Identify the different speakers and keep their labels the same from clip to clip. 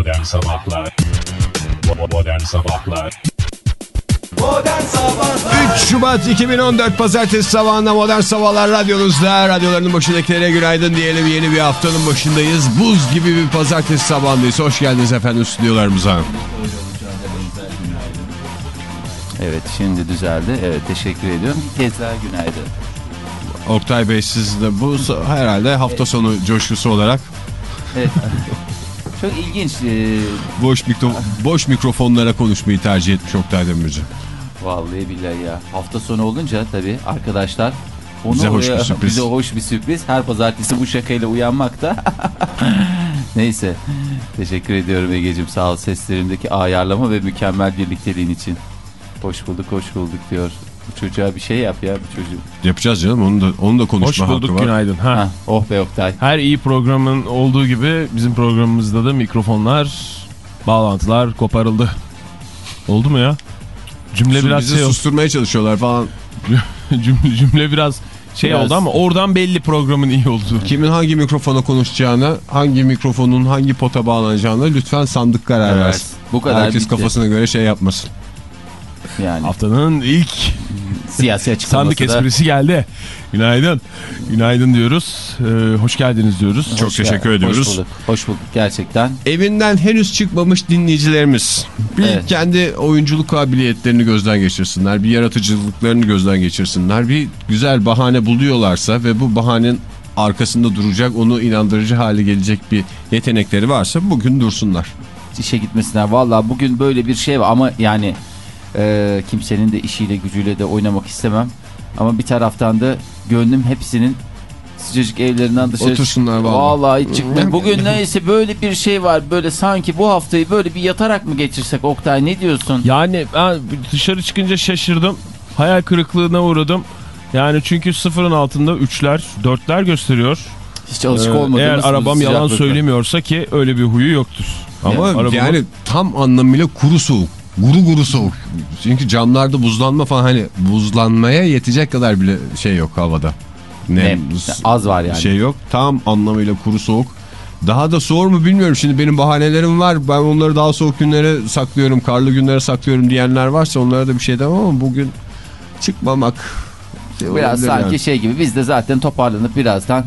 Speaker 1: Modern Sabahlar Modern Sabahlar
Speaker 2: 3 Şubat 2014 Pazartesi sabahında Modern Sabahlar radyonuzda. Radyolarının başındakilere günaydın diyelim. Yeni bir haftanın başındayız. Buz gibi bir pazartesi sabahındayız. Hoş geldiniz efendim stüdyolarımıza.
Speaker 3: Evet şimdi düzeldi. Evet teşekkür ediyorum. Bir kez daha günaydın.
Speaker 2: Oktay Bey siz de bu herhalde hafta sonu coşkusu olarak
Speaker 3: Evet. Çok ilginç. Ee,
Speaker 2: boş, mikro, boş mikrofonlara konuşmayı tercih etmiş Oktay Demirci.
Speaker 3: vallahi billahi ya. Hafta sonu olunca tabii arkadaşlar onu
Speaker 2: Bize hoş bir
Speaker 3: oraya-
Speaker 2: sürpriz.
Speaker 3: Bize hoş bir sürpriz. Her pazartesi bu şakayla uyanmak da. Neyse. Teşekkür ediyorum Ege'cim. Sağ ol seslerimdeki ayarlama ve mükemmel birlikteliğin için. Hoş bulduk, hoş bulduk diyor. Bu çocuğa bir şey yap ya bu çocuğu.
Speaker 2: Yapacağız canım onu da, onu da
Speaker 4: Hoş
Speaker 2: konuşma hakkı
Speaker 4: bulduk
Speaker 2: var.
Speaker 4: günaydın. Ha.
Speaker 3: Hah, oh be Oktay.
Speaker 4: Her iyi programın olduğu gibi bizim programımızda da mikrofonlar, bağlantılar koparıldı. Oldu mu ya? Cümle
Speaker 2: Su-
Speaker 4: biraz
Speaker 2: bizi
Speaker 4: şey oldu.
Speaker 2: susturmaya çalışıyorlar falan.
Speaker 4: cümle, cümle biraz şey
Speaker 3: Biraz-
Speaker 4: oldu ama oradan belli programın iyi olduğu.
Speaker 2: Kimin hangi mikrofona konuşacağını, hangi mikrofonun hangi pota bağlanacağını lütfen sandık karar
Speaker 3: Evet,
Speaker 2: versin.
Speaker 3: bu kadar
Speaker 2: Herkes
Speaker 3: bitti.
Speaker 2: kafasına göre şey yapmasın.
Speaker 3: Yani
Speaker 4: Haftanın ilk
Speaker 3: siyasi açıklaması
Speaker 4: sandık
Speaker 3: da.
Speaker 4: esprisi geldi. Günaydın. Günaydın diyoruz. Ee, hoş geldiniz diyoruz.
Speaker 2: Çok
Speaker 3: Hoş
Speaker 2: teşekkür
Speaker 3: gel-
Speaker 2: ediyoruz.
Speaker 3: Hoş bulduk. Hoş bulduk gerçekten.
Speaker 2: Evinden henüz çıkmamış dinleyicilerimiz bir
Speaker 3: Evet.
Speaker 2: kendi oyunculuk kabiliyetlerini gözden geçirsinler. Bir yaratıcılıklarını gözden geçirsinler. Bir güzel bahane buluyorlarsa ve bu bahanenin arkasında duracak, onu inandırıcı hale gelecek bir yetenekleri varsa bugün dursunlar.
Speaker 3: işe gitmesinler. Valla bugün böyle bir şey var ama yani e, kimsenin de işiyle gücüyle de oynamak istemem. Ama bir taraftan da gönlüm hepsinin sıcacık evlerinden dışarı
Speaker 2: Otursunlar vallahi.
Speaker 3: Vallahi hiç çıkmıyor. Bugün neyse böyle bir şey var. Böyle sanki bu haftayı böyle bir yatarak mı geçirsek Oktay ne diyorsun?
Speaker 4: Yani ben dışarı çıkınca şaşırdım. Hayal kırıklığına uğradım. Yani çünkü sıfırın altında üçler, dörtler gösteriyor.
Speaker 3: Hiç alışık
Speaker 4: Ee,
Speaker 3: olmadığımız
Speaker 4: Eğer arabam yalan söylemiyorsa ki öyle bir huyu yoktur.
Speaker 2: Ama
Speaker 4: arabamın-
Speaker 2: yani tam anlamıyla kuru soğuk. Guru guru soğuk. Çünkü camlarda buzlanma falan hani buzlanmaya yetecek kadar bile şey yok havada.
Speaker 3: Nem. Az var yani.
Speaker 2: Şey yok. Tam anlamıyla kuru soğuk. Daha da soğur mu bilmiyorum. Şimdi benim bahanelerim var. Ben onları daha soğuk günlere saklıyorum. Karlı günlere saklıyorum diyenler varsa onlara da bir şey demem ama bugün çıkmamak. şey
Speaker 3: Biraz sanki
Speaker 2: yani.
Speaker 3: şey gibi biz de zaten toparlanıp birazdan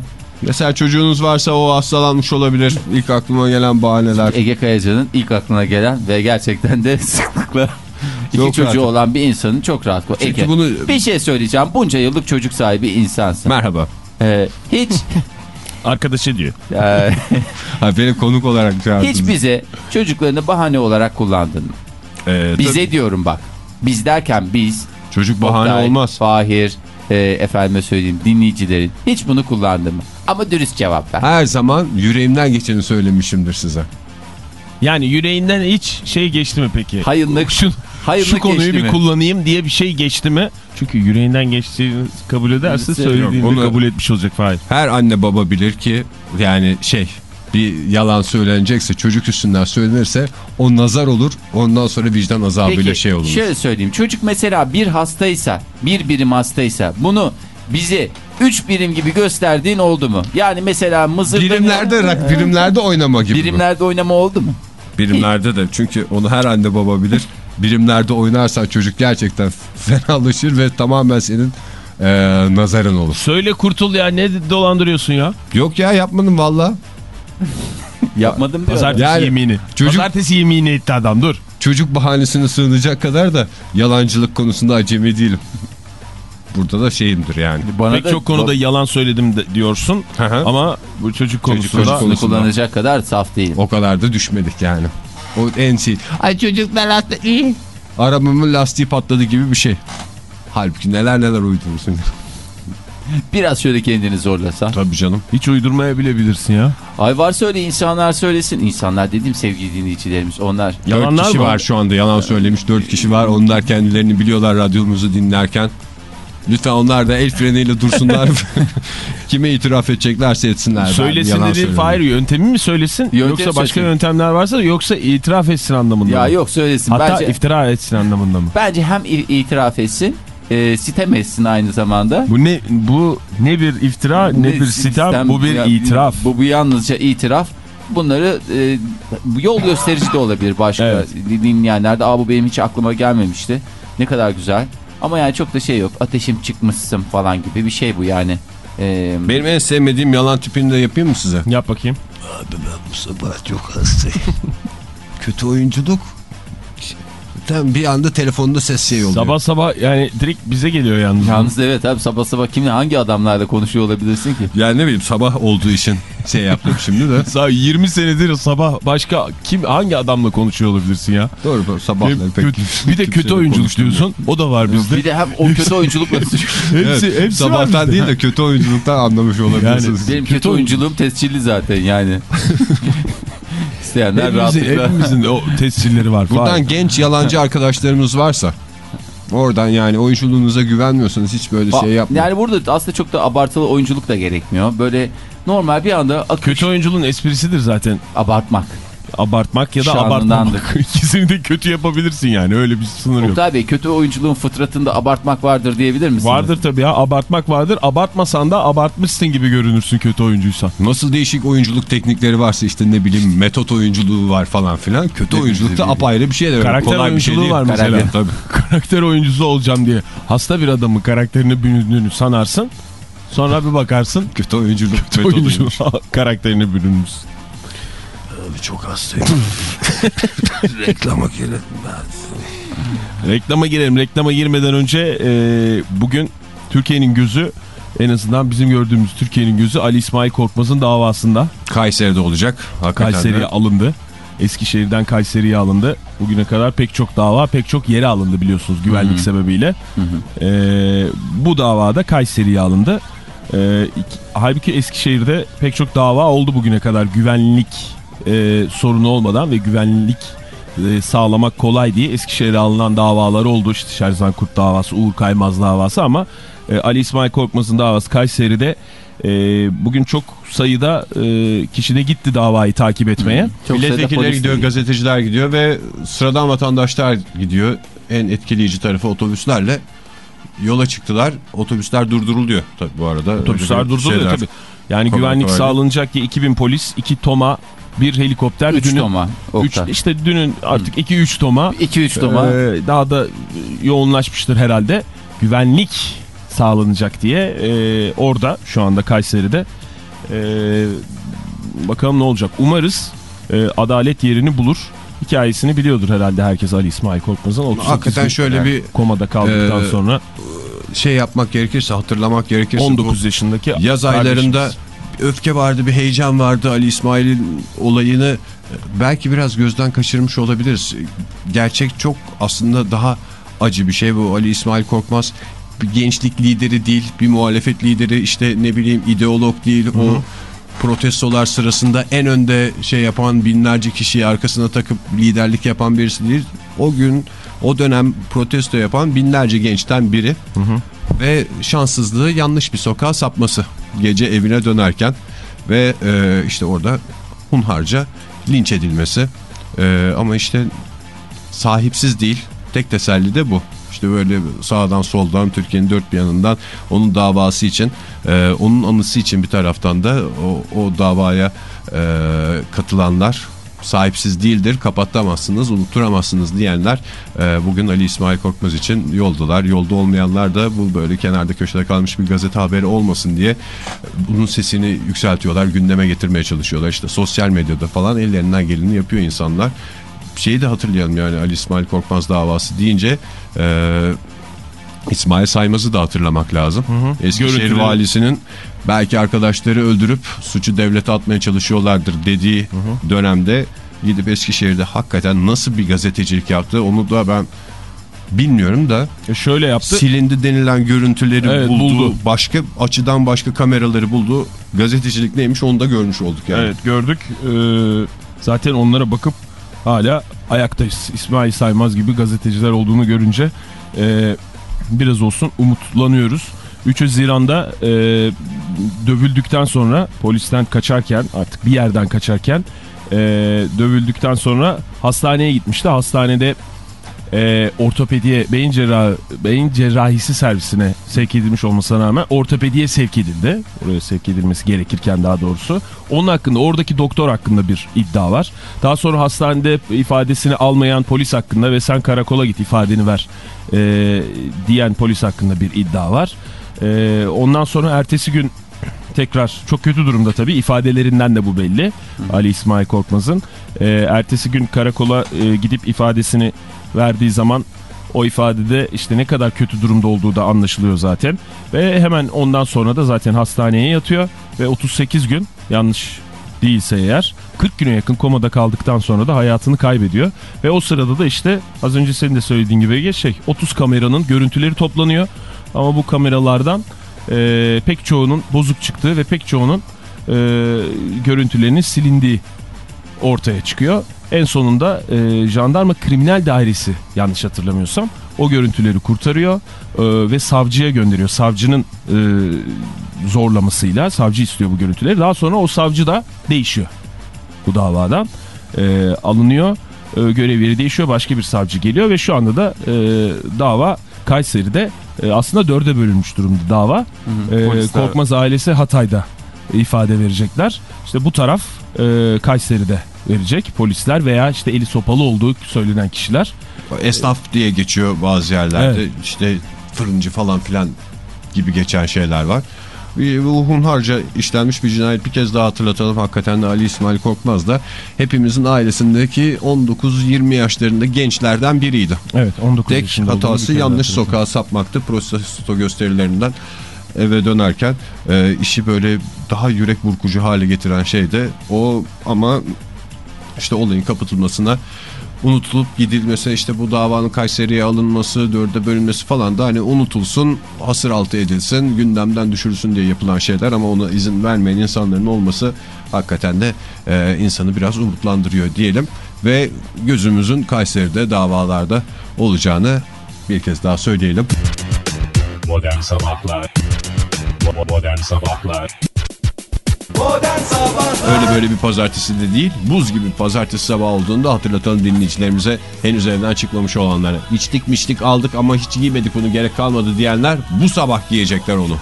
Speaker 2: Mesela çocuğunuz varsa o hastalanmış olabilir. İlk aklıma gelen bahaneler.
Speaker 3: Ege Kayacan'ın ilk aklına gelen ve gerçekten de sıklıkla iki
Speaker 2: Çok
Speaker 3: çocuğu
Speaker 2: rahat.
Speaker 3: olan bir insanın çok rahat.
Speaker 2: Çünkü
Speaker 3: Ege,
Speaker 2: bunu-
Speaker 3: bir şey söyleyeceğim. Bunca yıllık çocuk sahibi insansın.
Speaker 2: Merhaba.
Speaker 3: Ee, hiç
Speaker 4: Arkadaşı diyor.
Speaker 3: e,
Speaker 2: Ha, beni konuk olarak çağırdınız.
Speaker 3: hiç bize çocuklarını bahane olarak kullandın mı?
Speaker 2: Ee,
Speaker 3: Bize diyorum bak. Biz derken biz
Speaker 2: Çocuk bahane
Speaker 3: Oktay,
Speaker 2: olmaz.
Speaker 3: Fahir, e, efendime söyleyeyim dinleyicilerin hiç bunu kullandın mı? Ama dürüst cevap ver.
Speaker 2: Her zaman yüreğimden geçeni söylemişimdir size.
Speaker 4: Yani yüreğinden hiç şey geçti mi peki?
Speaker 3: Hayırlık,
Speaker 4: Şu,
Speaker 3: hayırlık
Speaker 4: şu konuyu
Speaker 3: geçti
Speaker 4: bir
Speaker 3: mi?
Speaker 4: kullanayım diye bir şey geçti mi? Çünkü yüreğinden geçtiğini kabul ederse söylediğini kabul etmiş olacak Fahir.
Speaker 2: Her anne baba bilir ki yani şey bir yalan söylenecekse çocuk üstünden söylenirse o nazar olur. Ondan sonra vicdan azabıyla
Speaker 3: Peki
Speaker 2: şey olur.
Speaker 3: şöyle söyleyeyim. Çocuk mesela bir hastaysa, bir birim hastaysa bunu bize 3 birim gibi gösterdiğin oldu mu? Yani mesela mızırda...
Speaker 2: Birimlerde rak birimlerde oynama gibi.
Speaker 3: Birimlerde oynama oldu mu?
Speaker 2: Birimlerde de çünkü onu her anne baba bilir. Birimlerde oynarsan çocuk gerçekten fenalaşır ve tamamen senin eee, nazarın olur.
Speaker 4: Söyle kurtul ya ne dolandırıyorsun ya?
Speaker 2: Yok ya yapmadım valla.
Speaker 3: Yapmadım diyor.
Speaker 4: Pazartesi
Speaker 2: Yani
Speaker 4: yemini.
Speaker 2: çocuk-
Speaker 4: Pazartesi yemini etti adam dur.
Speaker 2: Çocuk bahanesine sığınacak kadar da yalancılık konusunda acemi değilim. Burada da şeyimdir yani.
Speaker 3: Bana
Speaker 4: Pek
Speaker 3: da
Speaker 4: çok konuda yalan söyledim de, diyorsun
Speaker 2: Hı hı.
Speaker 4: ama bu çocuk konusunda
Speaker 2: konusunda-
Speaker 3: konusunu kullanacak kadar saf değil.
Speaker 2: O kadar da düşmedik yani. O en şey. Ay çocuklar hasta iyi. Arabamın lastiği patladı gibi bir şey. Halbuki neler neler uydurursun.
Speaker 3: Biraz şöyle kendini zorlasan.
Speaker 2: Tabii canım.
Speaker 4: hiç uydurmaya bilebilirsin ya.
Speaker 3: Ay varsa öyle insanlar söylesin. İnsanlar dediğim sevgili dinleyicilerimiz onlar.
Speaker 4: Yalanlar
Speaker 2: Dört kişi
Speaker 4: mı?
Speaker 2: var şu anda yalan söylemiş. Dört kişi var. Onlar kendilerini biliyorlar radyomuzu dinlerken. Lütfen onlar da el freniyle dursunlar. Kime itiraf edeceklerse etsinler.
Speaker 4: Söylesin dediğin. Fahir yöntemi mi söylesin
Speaker 3: Yöntem
Speaker 4: yoksa başka
Speaker 3: söylesin.
Speaker 4: yöntemler varsa yoksa itiraf etsin anlamında
Speaker 3: Ya
Speaker 4: mı?
Speaker 3: yok söylesin.
Speaker 4: Hatta
Speaker 3: bence,
Speaker 4: iftira etsin anlamında mı?
Speaker 3: bence hem itiraf etsin, e, sitem etsin aynı zamanda.
Speaker 4: Bu ne bu ne bir iftira ne, bir sitem, bu bir
Speaker 3: ya-
Speaker 4: itiraf.
Speaker 3: Bu, bu yalnızca itiraf. bunları e, yol gösterici de olabilir başka
Speaker 4: Evet.
Speaker 3: dinleyenlerde. Aa bu benim hiç aklıma gelmemişti. Ne kadar güzel. Ama yani çok da şey yok. Ateşim çıkmışsın falan gibi bir şey bu yani. E,
Speaker 2: Benim en sevmediğim yalan tipini de yapayım mı size?
Speaker 4: Yap bakayım.
Speaker 2: Abi ben bu sabah çok hastayım. Kötü oyunculuk. Tam bir anda telefonda ses şey oluyor.
Speaker 4: Sabah sabah yani direkt bize geliyor yalnız.
Speaker 3: Yalnız evet abi sabah sabah kimle hangi adamlarla konuşuyor olabilirsin ki?
Speaker 2: Yani ne bileyim sabah olduğu için şey yaptım şimdi de.
Speaker 4: Sa- 20 senedir sabah başka kim hangi adamla konuşuyor olabilirsin ya?
Speaker 2: Doğru doğru sabahları pek.
Speaker 4: kötü- bir de kötü oyunculuk diyorsun. O da var bizde.
Speaker 3: Bir de hem o kötü oyunculukla
Speaker 4: hepsi,
Speaker 2: Evet,
Speaker 4: hepsi
Speaker 2: sabahtan değil de kötü oyunculuktan anlamış olabilirsiniz.
Speaker 3: Benim
Speaker 4: Kötü
Speaker 3: kötü oyunculuğum tescilli zaten yani. İsteyenler
Speaker 4: Hepimizin,
Speaker 3: rahatlıkla.
Speaker 4: hepimizin o tescilleri var.
Speaker 2: Buradan
Speaker 4: Fahir.
Speaker 2: genç yalancı arkadaşlarımız varsa oradan yani oyunculuğunuza güvenmiyorsanız hiç böyle şey yapmayın.
Speaker 3: Yani burada aslında çok da abartılı oyunculuk da gerekmiyor. Böyle normal bir anda akış
Speaker 4: Kötü oyunculuğun esprisidir zaten.
Speaker 3: abartmak.
Speaker 4: Abartmak ya da abartmamak. İkisini de kötü yapabilirsin yani öyle bir sınır yok.
Speaker 3: Oktay Bey kötü oyunculuğun fıtratında abartmak vardır diyebilir misiniz?
Speaker 4: Vardır tabii ya abartmak vardır. Abartmasan da abartmışsın gibi görünürsün kötü oyuncuysan.
Speaker 2: Nasıl değişik oyunculuk teknikleri varsa işte ne bileyim metot oyunculuğu var falan filan. Kötü oyunculuk da apayrı bir şey de.
Speaker 4: Karakter
Speaker 2: Kolay bir şey
Speaker 4: oyunculuğu
Speaker 2: değil.
Speaker 4: var mesela.
Speaker 2: Karakter, tabii.
Speaker 4: Karakter oyuncusu olacağım diye hasta bir adamın karakterini büründüğünü sanarsın. Sonra bir bakarsın
Speaker 2: Kötü oyunculuk
Speaker 4: oyuncu
Speaker 2: metoduymuş.
Speaker 4: karakterini bürünmüş.
Speaker 2: Abi çok hastayım. Reklama girelim.
Speaker 4: Reklama girelim. Reklama girmeden önce e, bugün Türkiye'nin gözü en azından bizim gördüğümüz Türkiye'nin gözü Ali İsmail Korkmaz'ın davasında
Speaker 2: Kayseri'de olacak.
Speaker 4: Kayseri'ye alındı. Eskişehir'den Kayseri'ye alındı. Bugüne kadar pek çok dava, pek çok yere alındı biliyorsunuz güvenlik sebebiyle. E, bu davada Kayseri'ye alındı. E, iki- halbuki Eskişehir'de pek çok dava oldu bugüne kadar güvenlik e, sorunu olmadan ve güvenlik e, sağlamak kolay diye Eskişehir'e alınan davalar oldu. İşte Şerzan Kurt davası, Uğur Kaymaz davası ama e, Ali İsmail Korkmaz'ın davası Kayseri'de e, bugün çok sayıda e, kişi de gitti davayı takip etmeye.
Speaker 3: Çok
Speaker 2: Milletvekilleri gidiyor,
Speaker 3: de-
Speaker 2: gazeteciler gidiyor ve sıradan vatandaşlar gidiyor. En etkileyici tarafı otobüslerle yola çıktılar. Otobüsler durduruluyor tabii bu arada.
Speaker 4: Otobüsler
Speaker 2: bir
Speaker 4: durduruluyor
Speaker 2: şeyler.
Speaker 4: tabii. Yani
Speaker 2: Kolay
Speaker 4: güvenlik
Speaker 2: kolay
Speaker 4: sağlanacak diye 2000 polis, 2 toma, bir helikopter.
Speaker 3: Üç
Speaker 4: dünün-
Speaker 3: toma.
Speaker 4: Üç, işte dünün artık 2-3 toma.
Speaker 3: 2-3 toma.
Speaker 4: Ee, daha da yoğunlaşmıştır herhalde. Güvenlik sağlanacak diye e, orada şu anda Kayseri'de e, bakalım ne olacak. Umarız e, adalet yerini bulur. Hikayesini biliyordur herhalde herkes Ali İsmail Korkmaz'ın. 38
Speaker 2: Hakikaten şöyle bir
Speaker 4: komada kaldıktan
Speaker 2: e,
Speaker 4: sonra
Speaker 2: şey yapmak gerekirse, hatırlamak gerekirse
Speaker 4: 19 yaşındaki
Speaker 2: yaz aylarında
Speaker 4: kardeşimiz.
Speaker 2: Öfke vardı, bir heyecan vardı Ali İsmail'in olayını. Belki biraz gözden kaçırmış olabiliriz. Gerçek çok aslında daha acı bir şey bu. Ali İsmail Korkmaz bir gençlik lideri değil, bir muhalefet lideri işte ne bileyim ideolog değil, o protestolar sırasında en önde şey yapan binlerce kişiyi arkasına takıp liderlik yapan birisi değil. O gün o dönem protesto yapan binlerce gençten biri. Ve şanssızlığı yanlış bir sokağa sapması gece evine dönerken ve e, işte orada hunharca linç edilmesi. E, ama işte sahipsiz değil tek teselli de bu işte böyle sağdan soldan Türkiye'nin dört bir yanından onun davası için e, onun anısı için bir taraftan da o, o davaya e, katılanlar sahipsiz değildir kapatamazsınız unutturamazsınız diyenler e, bugün Ali İsmail Korkmaz için yoldalar. Yolda olmayanlar da bu böyle kenarda köşede kalmış bir gazete haberi olmasın diye bunun sesini yükseltiyorlar gündeme getirmeye çalışıyorlar. İşte sosyal medyada falan ellerinden geleni yapıyor insanlar şeyi de hatırlayalım yani Ali İsmail Korkmaz davası deyince e, İsmail Saymaz'ı da hatırlamak lazım. Eskişehir
Speaker 4: Görüntüleri-
Speaker 2: valisinin belki arkadaşları öldürüp suçu devlete atmaya çalışıyorlardır dediği dönemde gidip Eskişehir'de hakikaten nasıl bir gazetecilik yaptı onu da ben bilmiyorum da
Speaker 4: E, şöyle yaptı.
Speaker 2: silindi denilen görüntüleri
Speaker 4: Evet,
Speaker 2: buldu,
Speaker 4: buldu.
Speaker 2: başka açıdan başka kameraları buldu gazetecilik neymiş onu da görmüş olduk yani.
Speaker 4: Evet gördük. Ee, zaten onlara bakıp hala ayaktayız. İsmail Saymaz gibi gazeteciler olduğunu görünce e, biraz olsun umutlanıyoruz. 3 Haziran'da e, dövüldükten sonra polisten kaçarken artık bir yerden kaçarken e, dövüldükten sonra hastaneye gitmişti. Hastanede e, ortopediye beyin cerrahı beyin cerrahisi servisine sevk edilmiş olmasına rağmen ortopediye sevk edildi. Oraya sevk edilmesi gerekirken daha doğrusu. Onun hakkında oradaki doktor hakkında bir iddia var. Daha sonra hastanede ifadesini almayan polis hakkında ve sen karakola git ifadeni ver e, diyen polis hakkında bir iddia var. E, ondan sonra ertesi gün tekrar çok kötü durumda tabii ifadelerinden de bu belli. Ali İsmail Korkmaz'ın. E, ertesi gün karakola e, gidip ifadesini verdiği zaman o ifadede işte ne kadar kötü durumda olduğu da anlaşılıyor zaten. Ve hemen ondan sonra da zaten hastaneye yatıyor ve 38 gün yanlış değilse eğer 40 güne yakın komada kaldıktan sonra da hayatını kaybediyor. Ve o sırada da işte az önce senin de söylediğin gibi şey 30 kameranın görüntüleri toplanıyor. Ama bu kameralardan e, pek çoğunun bozuk çıktığı ve pek çoğunun e, görüntülerinin silindiği ortaya çıkıyor. En sonunda e, jandarma kriminal dairesi yanlış hatırlamıyorsam o görüntüleri kurtarıyor e, ve savcıya gönderiyor. Savcının e, zorlamasıyla savcı istiyor bu görüntüleri. Daha sonra o savcı da değişiyor bu davadan. E, alınıyor e, görev yeri değişiyor başka bir savcı geliyor ve şu anda da e, dava Kayseri'de e, aslında dörde bölünmüş durumda dava. E,
Speaker 3: Polisler-
Speaker 4: Korkmaz ailesi Hatay'da ifade verecekler. İşte bu taraf e, Kayseri'de verecek polisler veya işte eli sopalı olduğu söylenen kişiler.
Speaker 2: Esnaf diye geçiyor bazı yerlerde.
Speaker 4: Evet.
Speaker 2: İşte fırıncı falan filan gibi geçen şeyler var. Bu hunharca işlenmiş bir cinayet bir kez daha hatırlatalım. Hakikaten de Ali İsmail Korkmaz da hepimizin ailesindeki 19-20 yaşlarında gençlerden biriydi.
Speaker 4: Evet 19
Speaker 2: Tek hatası yanlış sokağa sapmaktı. Protesto gösterilerinden eve dönerken e, işi böyle daha yürek burkucu hale getiren şey de o ama işte olayın kapatılmasına unutulup gidilmesi işte bu davanın Kayseri'ye alınması dörde bölünmesi falan da hani unutulsun hasır altı edilsin gündemden düşürülsün diye yapılan şeyler ama ona izin vermeyen insanların olması hakikaten de e, insanı biraz umutlandırıyor diyelim ve gözümüzün Kayseri'de davalarda olacağını bir kez daha söyleyelim.
Speaker 1: Modern Sabahlar Bo- Modern Sabahlar
Speaker 2: Öyle böyle bir pazartesi de değil buz gibi pazartesi sabahı olduğunda hatırlatalım dinleyicilerimize henüz evden çıkmamış olanlara. İçtik miştik aldık ama hiç giymedik bunu gerek kalmadı diyenler bu sabah giyecekler onu.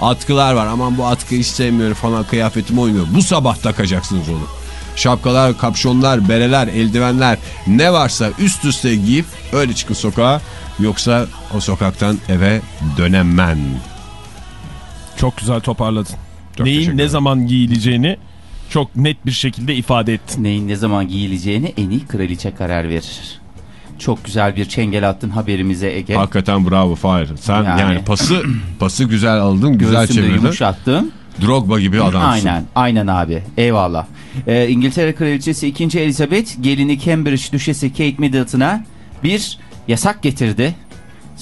Speaker 2: Atkılar var aman bu atkıyı hiç sevmiyorum falan kıyafetime uymuyor. Bu sabah takacaksınız onu. Şapkalar, kapşonlar, bereler, eldivenler ne varsa üst üste giyip öyle çıkın sokağa. Yoksa o sokaktan eve dönemem.
Speaker 4: Çok güzel toparladın.
Speaker 2: Çok
Speaker 4: Neyin ne zaman giyileceğini çok net bir şekilde ifade ettin.
Speaker 3: Neyin ne zaman giyileceğini en iyi kraliçe karar verir. Çok güzel bir çengel attın haberimize Ege.
Speaker 2: Hakikaten bravo Fahir. Sen yani,
Speaker 3: Yani.
Speaker 2: pası pası güzel aldın, güzel
Speaker 3: Göğsümde
Speaker 2: çevirdin.
Speaker 3: yumuşattın.
Speaker 2: Drogba gibi adamsın.
Speaker 3: Aynen, aynen abi. Eyvallah. Ee, İngiltere Kraliçesi 2. Elizabeth gelini Cambridge Düşesi Kate Middleton'a bir yasak getirdi.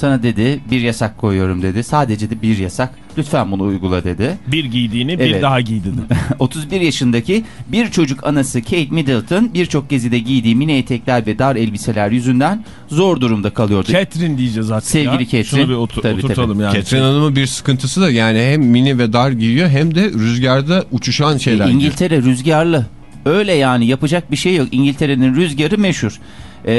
Speaker 3: Sana dedi bir yasak koyuyorum dedi. Sadece de bir yasak. Lütfen bunu uygula dedi.
Speaker 4: Bir giydiğini bir
Speaker 3: Evet.
Speaker 4: daha giydi.
Speaker 3: 31 yaşındaki bir çocuk anası Kate Middleton birçok gezide giydiği mini etekler ve dar elbiseler yüzünden zor durumda kalıyordu.
Speaker 4: Catherine diyeceğiz artık
Speaker 3: Sevgili
Speaker 4: ya.
Speaker 3: Catherine.
Speaker 4: Şunu bir otur-
Speaker 3: Tabii,
Speaker 4: oturtalım yani.
Speaker 2: Ketrin Hanım'ın bir sıkıntısı da yani hem mini ve dar giyiyor hem de rüzgarda uçuşan şeyler giyiyor.
Speaker 3: İngiltere rüzgarlı. Öyle yani yapacak bir şey yok. İngiltere'nin rüzgarı meşhur. Ee,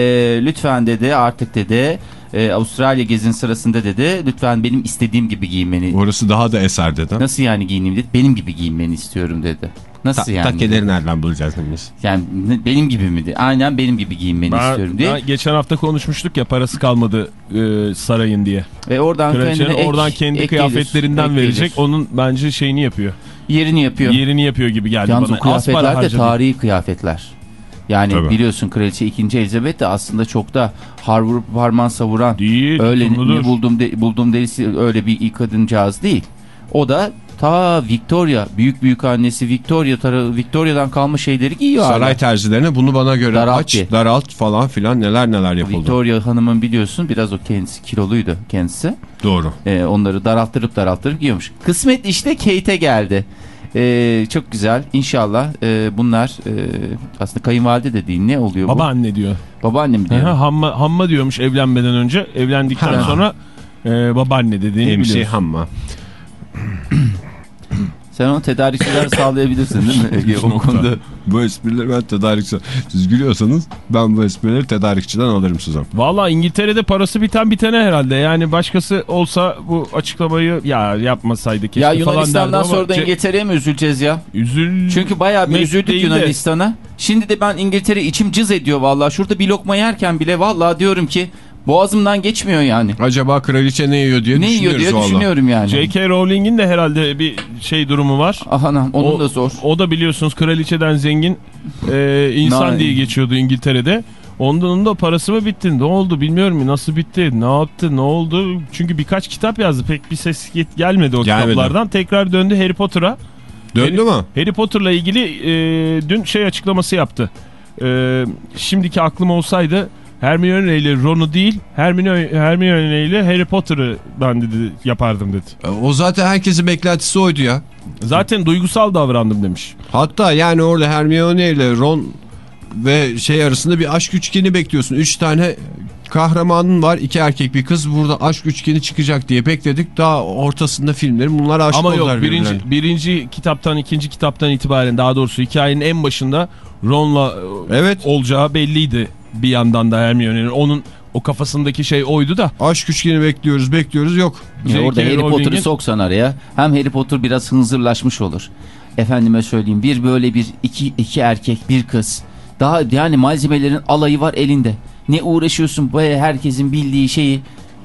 Speaker 3: lütfen dedi artık dedi e, Avustralya gezin sırasında dedi lütfen benim istediğim gibi giyinmeni.
Speaker 2: Orası daha da eser dedi.
Speaker 3: Nasıl yani giyineyim dedi. Benim gibi giyinmeni istiyorum dedi. Nasıl
Speaker 2: Ta
Speaker 3: yani?
Speaker 2: Takkeleri nereden bulacağız biz?
Speaker 3: Yani benim gibi mi? dedi. Aynen benim gibi giyinmeni istiyorum
Speaker 4: Ben,
Speaker 3: diye.
Speaker 4: ben geçen hafta konuşmuştuk ya parası kalmadı e, sarayın diye.
Speaker 3: Ve oradan
Speaker 4: Kraliçenin
Speaker 3: kendine ek-
Speaker 4: oradan kendi
Speaker 3: ek
Speaker 4: kıyafetlerinden
Speaker 3: ek
Speaker 4: verecek.
Speaker 3: gelir.
Speaker 4: Onun bence şeyini yapıyor.
Speaker 3: Yerini yapıyor.
Speaker 4: Yerini yapıyor gibi geldi
Speaker 3: Yalnız
Speaker 4: bana.
Speaker 3: o
Speaker 4: para
Speaker 3: kıyafetler de tarihi kıyafetler. Yani
Speaker 2: Tabii.
Speaker 3: biliyorsun Kraliçe 2. Elizabeth de aslında çok da har vurup parmağın savuran
Speaker 4: Değil.
Speaker 3: öyle ne buldum de, buldum delisi öyle bir kadıncağız değil. O da ta Victoria büyük büyük annesi Victoria tara- Victoria'dan kalma şeyleri giyiyor hala.
Speaker 2: Saray terzilerine bunu bana göre
Speaker 3: Daralt
Speaker 2: aç,
Speaker 3: diye.
Speaker 2: daralt falan filan neler neler yapıldı.
Speaker 3: Victoria hanımın biliyorsun biraz o kendisi kiloluydu kendisi.
Speaker 2: Doğru.
Speaker 3: Ee, onları daralttırıp daralttırıp giyiyormuş. Kısmet işte Kate'e geldi. Ee, çok güzel. İnşallah e, bunlar e, aslında kayınvalide de değil. Ne oluyor bu?
Speaker 4: Babaanne diyor.
Speaker 3: Babaannem diyor.
Speaker 4: Aha, hamma, hamma diyormuş evlenmeden önce. Evlendikten
Speaker 2: Ha.
Speaker 4: sonra e, babaanne dediğini biliyoruz.
Speaker 2: Hamma.
Speaker 3: Sen onu tedarikçiler sağlayabilirsin değil mi Ege? O konuda.
Speaker 2: Bu esprileri ben tedarikçi. Siz gülüyorsanız ben bu esprileri tedarikçiden alırım size.
Speaker 4: Valla İngiltere'de parası biten bitene herhalde. Yani başkası olsa bu açıklamayı ya yapmasaydı keşke
Speaker 3: Ya
Speaker 4: falan derdim
Speaker 3: Yunanistan'dan sonra da İngiltere'ye mi üzüleceğiz ya?
Speaker 4: üzül...
Speaker 3: Çünkü bayağı bir üzüldük Yunanistan'a. Şimdi de ben İngiltere içim cız ediyor vallahi. Şurada bir lokma yerken bile vallahi diyorum ki boğazımdan geçmiyor yani.
Speaker 2: Acaba kraliçe ne yiyor diye
Speaker 3: Ne yiyor
Speaker 2: düşünüyoruz
Speaker 3: diye
Speaker 2: valla.
Speaker 3: düşünüyorum yani.
Speaker 4: J.K. Rowling'in de herhalde bir şey durumu var.
Speaker 3: Aha onun
Speaker 4: o,
Speaker 3: da zor.
Speaker 4: O da biliyorsunuz kraliçeden zengin e, insan diye geçiyordu İngiltere'de. Ondan onun da parası mı bitti? Ne oldu bilmiyorum. Nasıl bitti? Ne yaptı? Ne oldu? Çünkü birkaç kitap yazdı. Pek bir ses get- gelmedi o
Speaker 2: Gelmedi.
Speaker 4: kitaplardan. Tekrar döndü Harry Potter'a.
Speaker 2: Döndü mü?
Speaker 4: Harry Potter'la ilgili e, dün şey açıklaması yaptı. E, şimdiki aklım olsaydı Hermione ile Ron'u değil Hermione, Hermione ile Harry Potter'ı ben dedi yapardım dedi.
Speaker 2: E, O zaten herkesin beklentisi oydu ya.
Speaker 4: Zaten duygusal davrandım demiş.
Speaker 2: Hatta yani orada Hermione ile Ron ve şey arasında bir aşk üçgeni bekliyorsun. Üç tane kahramanın var. iki erkek bir kız. Burada aşk üçgeni çıkacak diye bekledik. Daha ortasında filmlerin bunlar aşık
Speaker 4: Ama yok birinci,
Speaker 2: birbirlerine.
Speaker 4: birinci kitaptan ikinci kitaptan itibaren daha doğrusu hikayenin en başında Ron'la e,
Speaker 2: Evet.
Speaker 4: olacağı belliydi bir yandan da Hermione'nin. Onun o kafasındaki şey oydu da.
Speaker 2: Aşk üçgeni bekliyoruz bekliyoruz yok.
Speaker 3: Ya orada Harry Potter'ı soksan araya hem Harry Potter biraz hınzırlaşmış olur. Efendime söyleyeyim bir böyle bir iki, iki erkek bir kız. Daha yani malzemelerin alayı var elinde. Ne uğraşıyorsun böyle herkesin bildiği şeyi.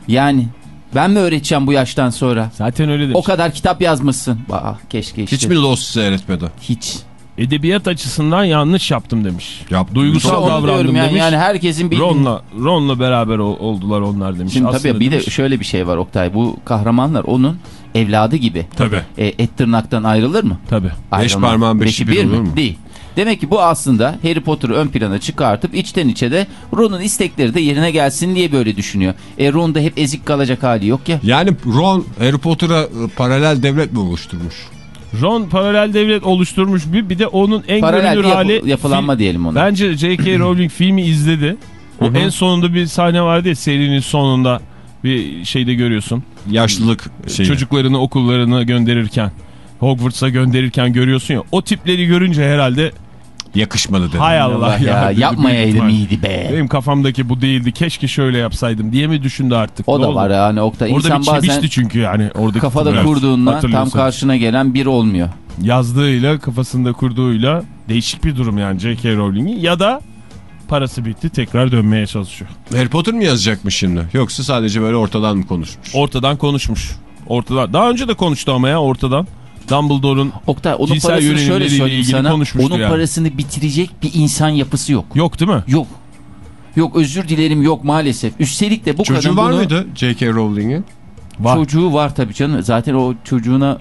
Speaker 3: Yani ben mi öğreteceğim bu yaştan sonra?
Speaker 4: Zaten öyle demiş.
Speaker 3: O kadar kitap yazmışsın. Aa, keşke işte.
Speaker 2: Hiç mi Lost seyretmedi?
Speaker 3: Hiç.
Speaker 4: Edebiyat açısından yanlış yaptım demiş.
Speaker 2: Yaptı.
Speaker 4: Duygusal
Speaker 3: İşte
Speaker 4: davrandım
Speaker 3: yani,
Speaker 4: demiş.
Speaker 3: yani herkesin bildiği.
Speaker 4: Ron'la Ron'la beraber ol- oldular onlar demiş.
Speaker 3: Şimdi
Speaker 4: Aslında
Speaker 3: tabii bir de
Speaker 4: demiş,
Speaker 3: şöyle bir şey var Oktay. Bu kahramanlar onun evladı gibi.
Speaker 2: Tabii.
Speaker 3: E, et tırnaktan ayrılır mı?
Speaker 4: tabii.
Speaker 3: Ayrılmaz.
Speaker 2: parmağın beşi bir olur mu?
Speaker 3: Değil. Demek ki bu aslında Harry Potter'ı ön plana çıkartıp içten içe de Ron'un istekleri de yerine gelsin diye böyle düşünüyor. E Ron da hep ezik kalacak hali yok ya.
Speaker 2: Yani Ron Harry Potter'a e, paralel devlet mi oluşturmuş?
Speaker 4: Ron paralel devlet oluşturmuş bir bir de onun en
Speaker 3: Paralel
Speaker 4: görünür
Speaker 3: yapı-
Speaker 4: hali
Speaker 3: yapılanma diyelim ona.
Speaker 4: Bence J.K. Rowling filmi izledi. O en sonunda bir sahne vardı ya serinin sonunda bir şeyde görüyorsun.
Speaker 2: Yaşlılık şeyi.
Speaker 4: Çocuklarını okullarına gönderirken Hogwarts'a gönderirken görüyorsun ya. O tipleri görünce herhalde
Speaker 2: Yakışmadı dedi.
Speaker 4: hay Allah
Speaker 3: Allah
Speaker 4: ya.
Speaker 3: ya, yapmayaydım iyiydi be.
Speaker 4: Benim kafamdaki bu değildi. Keşke şöyle yapsaydım diye mi düşündü artık?
Speaker 3: O
Speaker 4: Ne
Speaker 3: da
Speaker 4: oldu?
Speaker 3: var yani Oktay.
Speaker 4: Orada
Speaker 3: İnsan
Speaker 4: bir
Speaker 3: bazen
Speaker 4: çebişti çünkü yani. Oradaki
Speaker 3: kafada
Speaker 4: tipler.
Speaker 3: kurduğundan tam karşına gelen bir olmuyor.
Speaker 4: Yazdığıyla kafasında kurduğuyla değişik bir durum yani J.K. Rowling'in ya da parası bitti tekrar dönmeye çalışıyor.
Speaker 2: Harry Potter mı yazacakmış şimdi? Yoksa sadece böyle ortadan mı konuşmuş?
Speaker 4: Ortadan konuşmuş. Ortadan. Daha önce de konuştu ama ya ortadan. Dumbledore'un
Speaker 3: Oktay onun
Speaker 4: Cinsel
Speaker 3: parasını şöyle söyleyeyim
Speaker 4: ilgili
Speaker 3: sana. Onun
Speaker 4: yani.
Speaker 3: parasını bitirecek bir insan yapısı yok.
Speaker 4: yok değil mi?
Speaker 3: Yok. Yok özür dilerim yok maalesef. Üstelik de bu
Speaker 2: Çocuğu
Speaker 3: kadın
Speaker 2: var
Speaker 3: bunu...
Speaker 2: mıydı J.K. Rowling'in?
Speaker 4: Var.
Speaker 3: Çocuğu var tabii canım. Zaten o çocuğuna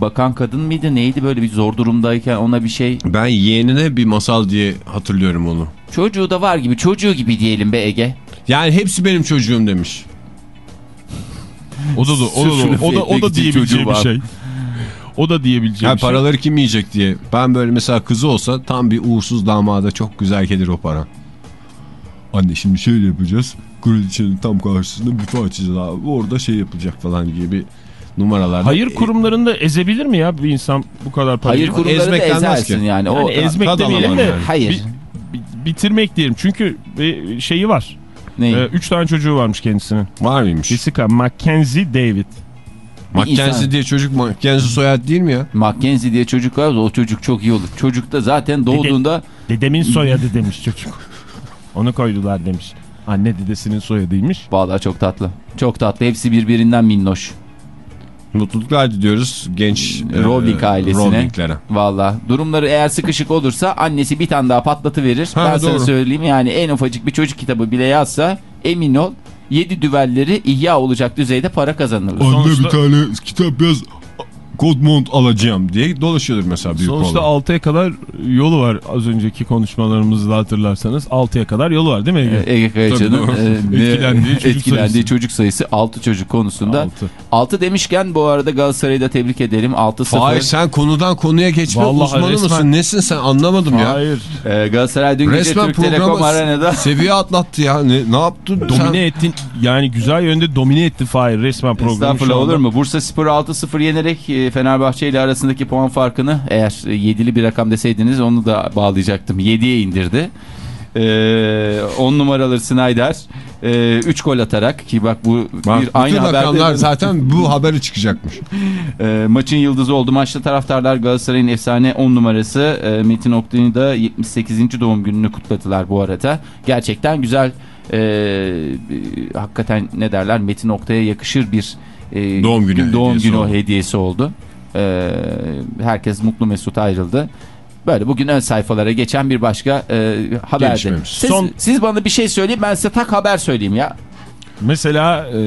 Speaker 3: bakan kadın mıydı neydi böyle bir zor durumdayken ona bir şey.
Speaker 2: Ben yeğenine bir masal diye hatırlıyorum onu.
Speaker 3: Çocuğu da var gibi çocuğu gibi diyelim be Ege.
Speaker 2: Yani hepsi benim çocuğum demiş.
Speaker 4: O da, o da, o da, o da, o da, diyebileceği bir şey. O da diyebileceği
Speaker 2: Yani
Speaker 4: şey.
Speaker 2: paraları kim yiyecek diye. Ben böyle mesela kızı olsa tam bir uğursuz damada çok güzel gelir o para. Anne şimdi şöyle yapacağız. Kraliçenin tam karşısında büfe açacağız abi. Orada şey yapılacak falan gibi bir numaralar.
Speaker 4: Hayır kurumlarında ezebilir mi ya bir insan bu kadar parayı?
Speaker 3: Hayır kurumları da
Speaker 2: ezmek denmez
Speaker 3: ezersin
Speaker 2: ki.
Speaker 3: yani.
Speaker 4: Yani
Speaker 3: o,
Speaker 4: ezmek demeyelim de
Speaker 2: yani.
Speaker 3: Hayır.
Speaker 4: bi- bi- bitirmek diyelim. Çünkü bir şeyi var.
Speaker 3: ne?
Speaker 4: Ee, üç tane çocuğu varmış kendisinin.
Speaker 2: Var mıymış?
Speaker 4: Jessica Mackenzie David.
Speaker 2: Mackenzie
Speaker 3: insan-
Speaker 2: diye çocuk Mackenzie soyad değil mi ya?
Speaker 3: Mackenzie diye çocuk var o çocuk çok iyi olur. Çocuk da zaten doğduğunda
Speaker 4: Dedemin soyadı demiş çocuk. Onu koydular demiş. Anne dedesinin soyadıymış.
Speaker 3: vallahi çok tatlı. Çok tatlı. Hepsi birbirinden minnoş.
Speaker 2: Mutluluklar diliyoruz genç e,
Speaker 3: Rowling ailesine.
Speaker 2: Rowlinglere.
Speaker 3: Valla durumları eğer sıkışık olursa annesi bir tane daha patlatı verir.
Speaker 2: Ha,
Speaker 3: ben sana
Speaker 2: doğru.
Speaker 3: söyleyeyim yani en ufacık bir çocuk kitabı bile yazsa emin ol 7 düvelleri ihya olacak düzeyde para kazanırlar.
Speaker 2: Anne
Speaker 4: Sonuçta-
Speaker 2: bir tane kitap yaz Godmont alacağım diye dolaşıyordur mesela büyük
Speaker 4: Sonuçta
Speaker 2: oğlan.
Speaker 4: 6'ya kadar yolu var az önceki konuşmalarımızda hatırlarsanız. 6'ya kadar yolu var değil mi Ege?
Speaker 3: Ee, Ege Kayacan'ın e,
Speaker 4: Etkilendiği çocuk
Speaker 3: etkilendiği
Speaker 4: sayısı.
Speaker 3: çocuk sayısı 6 çocuk konusunda.
Speaker 4: 6.
Speaker 3: 6 demişken bu arada Galatasaray'ı da tebrik edelim. 6-0.
Speaker 2: Fahir sen konudan konuya geçme
Speaker 4: Vallahi
Speaker 2: uzmanı
Speaker 4: resmen-
Speaker 2: mısın? Nesin sen anlamadım ya.
Speaker 4: Hayır.
Speaker 3: Ee, Galatasaray dün gece
Speaker 2: Resmen
Speaker 3: Türk Telekom
Speaker 2: programı
Speaker 3: Arena'da
Speaker 2: seviye atlattı ya. Ne, ne yaptı?
Speaker 4: Domine ettin. Yani güzel yönde domine etti Fahir resmen programı
Speaker 3: Estağfurullah olur mu? Bursa Spor 6-0 yenerek e, e, Fenerbahçe ile arasındaki puan farkını eğer 7'li bir rakam deseydiniz onu da bağlayacaktım. 7'ye indirdi. 10 numaralı Snyder 3 gol atarak ki bak bu
Speaker 2: Bak,
Speaker 3: bir aynı
Speaker 2: rakamlar zaten bu haberi çıkacakmış.
Speaker 3: e, maçın yıldızı oldu. Maçta taraftarlar Galatasaray'ın efsane 10 numarası e, Metin Oktay'ın da 78. doğum gününü kutladılar bu arada. Gerçekten güzel e, e, hakikaten ne derler Metin Oktay'a yakışır bir e,
Speaker 2: Doğum günü
Speaker 3: doğum
Speaker 2: hediyesi
Speaker 3: günü
Speaker 2: oldu.
Speaker 3: hediyesi oldu. E, herkes mutlu mesut ayrıldı. Böyle bugün ön sayfalara geçen bir başka e, haberdi. Siz,
Speaker 4: Son-
Speaker 3: siz bana bir şey söyleyin ben size tak haber söyleyeyim ya.
Speaker 4: Mesela e,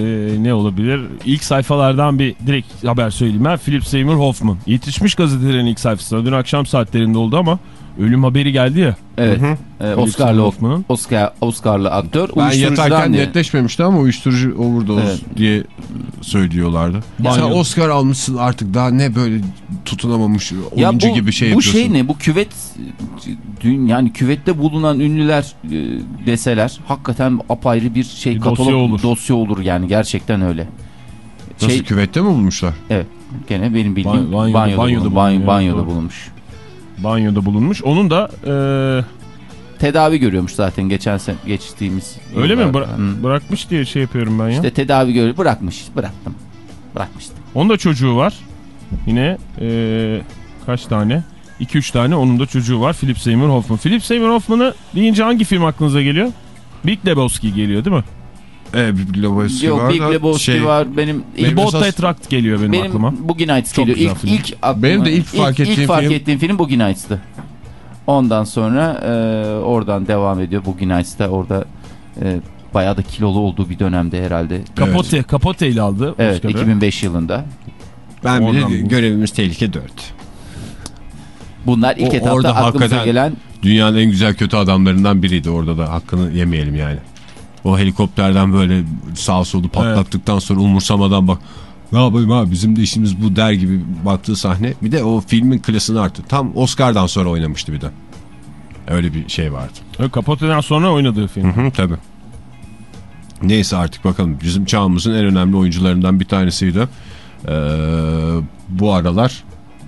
Speaker 4: ne olabilir? İlk sayfalardan bir direkt haber söyleyeyim ben. Philip Seymour Hoffman. Yetişmiş gazetelerin ilk sayfasına. Dün akşam saatlerinde oldu ama ölüm haberi geldi ya.
Speaker 3: Evet. E,
Speaker 4: Philip
Speaker 3: Oscar'lı
Speaker 4: Hoffman'ın.
Speaker 3: Oscar Oscar'lı aktör.
Speaker 2: Ben yatarken
Speaker 3: diye.
Speaker 2: netleşmemişti ama uyuşturucu overdose
Speaker 3: Evet.
Speaker 2: diye söylüyorlardı.
Speaker 4: Banyo.
Speaker 2: Sen Oscar almışsın artık daha ne böyle tutunamamış
Speaker 3: Ya
Speaker 2: oyuncu
Speaker 3: bu,
Speaker 2: gibi şey
Speaker 3: bu
Speaker 2: yapıyorsun.
Speaker 3: şey ne? Bu küvet dün yani küvette bulunan ünlüler e, deseler hakikaten apayrı bir şey
Speaker 4: Bir
Speaker 3: katalog
Speaker 4: dosya olur.
Speaker 3: dosya olur yani gerçekten öyle.
Speaker 2: Nasıl
Speaker 3: Şey
Speaker 2: küvette mi bulmuşlar?
Speaker 3: evet gene benim bildiğim
Speaker 4: Ban- banyoda-
Speaker 3: banyoda,
Speaker 4: banyoda
Speaker 3: banyoda
Speaker 4: doğru.
Speaker 3: bulunmuş.
Speaker 4: Banyoda bulunmuş. Onun da e,
Speaker 3: Tedavi görüyormuş zaten geçen sene geçtiğimiz.
Speaker 4: öyle mi? Bıra-
Speaker 3: Hı.
Speaker 4: bırakmış diye şey yapıyorum ben ya.
Speaker 3: İşte tedavi görüyor. Bırakmış. Bıraktım. Bırakmıştım.
Speaker 4: Onun da çocuğu var. Yine e, kaç tane? 2-3 tane onun da çocuğu var. Philip Seymour Hoffman. Philip Seymour Hoffman'ı deyince hangi film aklınıza geliyor? Big Lebowski geliyor değil mi?
Speaker 2: Evet Big Lebowski
Speaker 3: Yok
Speaker 2: var
Speaker 3: Big Lebowski
Speaker 2: şey,
Speaker 3: var. Benim ilk,
Speaker 4: Boat Tract geliyor benim,
Speaker 3: benim
Speaker 4: aklıma.
Speaker 3: Boogie Nights
Speaker 4: Çok
Speaker 3: geliyor.
Speaker 4: güzel
Speaker 3: İlk,
Speaker 4: film.
Speaker 3: ilk aklıma-
Speaker 2: Benim de ilk fark
Speaker 3: ilk
Speaker 2: ettiğim
Speaker 3: fark
Speaker 2: film-
Speaker 3: ettiğim film Boogie Nights'tı. Ondan sonra e, oradan devam ediyor. Boogie Nights'ta orada e, bayağı da kilolu olduğu bir dönemde herhalde.
Speaker 4: Capote, Capote ile aldı.
Speaker 3: Evet
Speaker 4: Oscar'ı.
Speaker 3: 2005 yılında.
Speaker 2: Ben
Speaker 4: bu.
Speaker 2: görevimiz tehlike 4.
Speaker 3: Bunlar ilk
Speaker 2: O-
Speaker 3: etapta aklımıza gelen
Speaker 2: Dünyanın en güzel kötü adamlarından biriydi orada da hakkını yemeyelim yani. O helikopterden böyle sağ solu patlattıktan sonra umursamadan bak ne yapayım abi bizim de işimiz bu der gibi baktığı sahne. Bir de o filmin klasını arttı. Tam Oscar'dan sonra oynamıştı bir de. Öyle bir şey vardı.
Speaker 4: Evet, Capote'den sonra oynadığı film.
Speaker 2: Hı hı, tabii. Neyse artık bakalım. Bizim çağımızın en önemli oyuncularından bir tanesiydi. Ee, bu aralar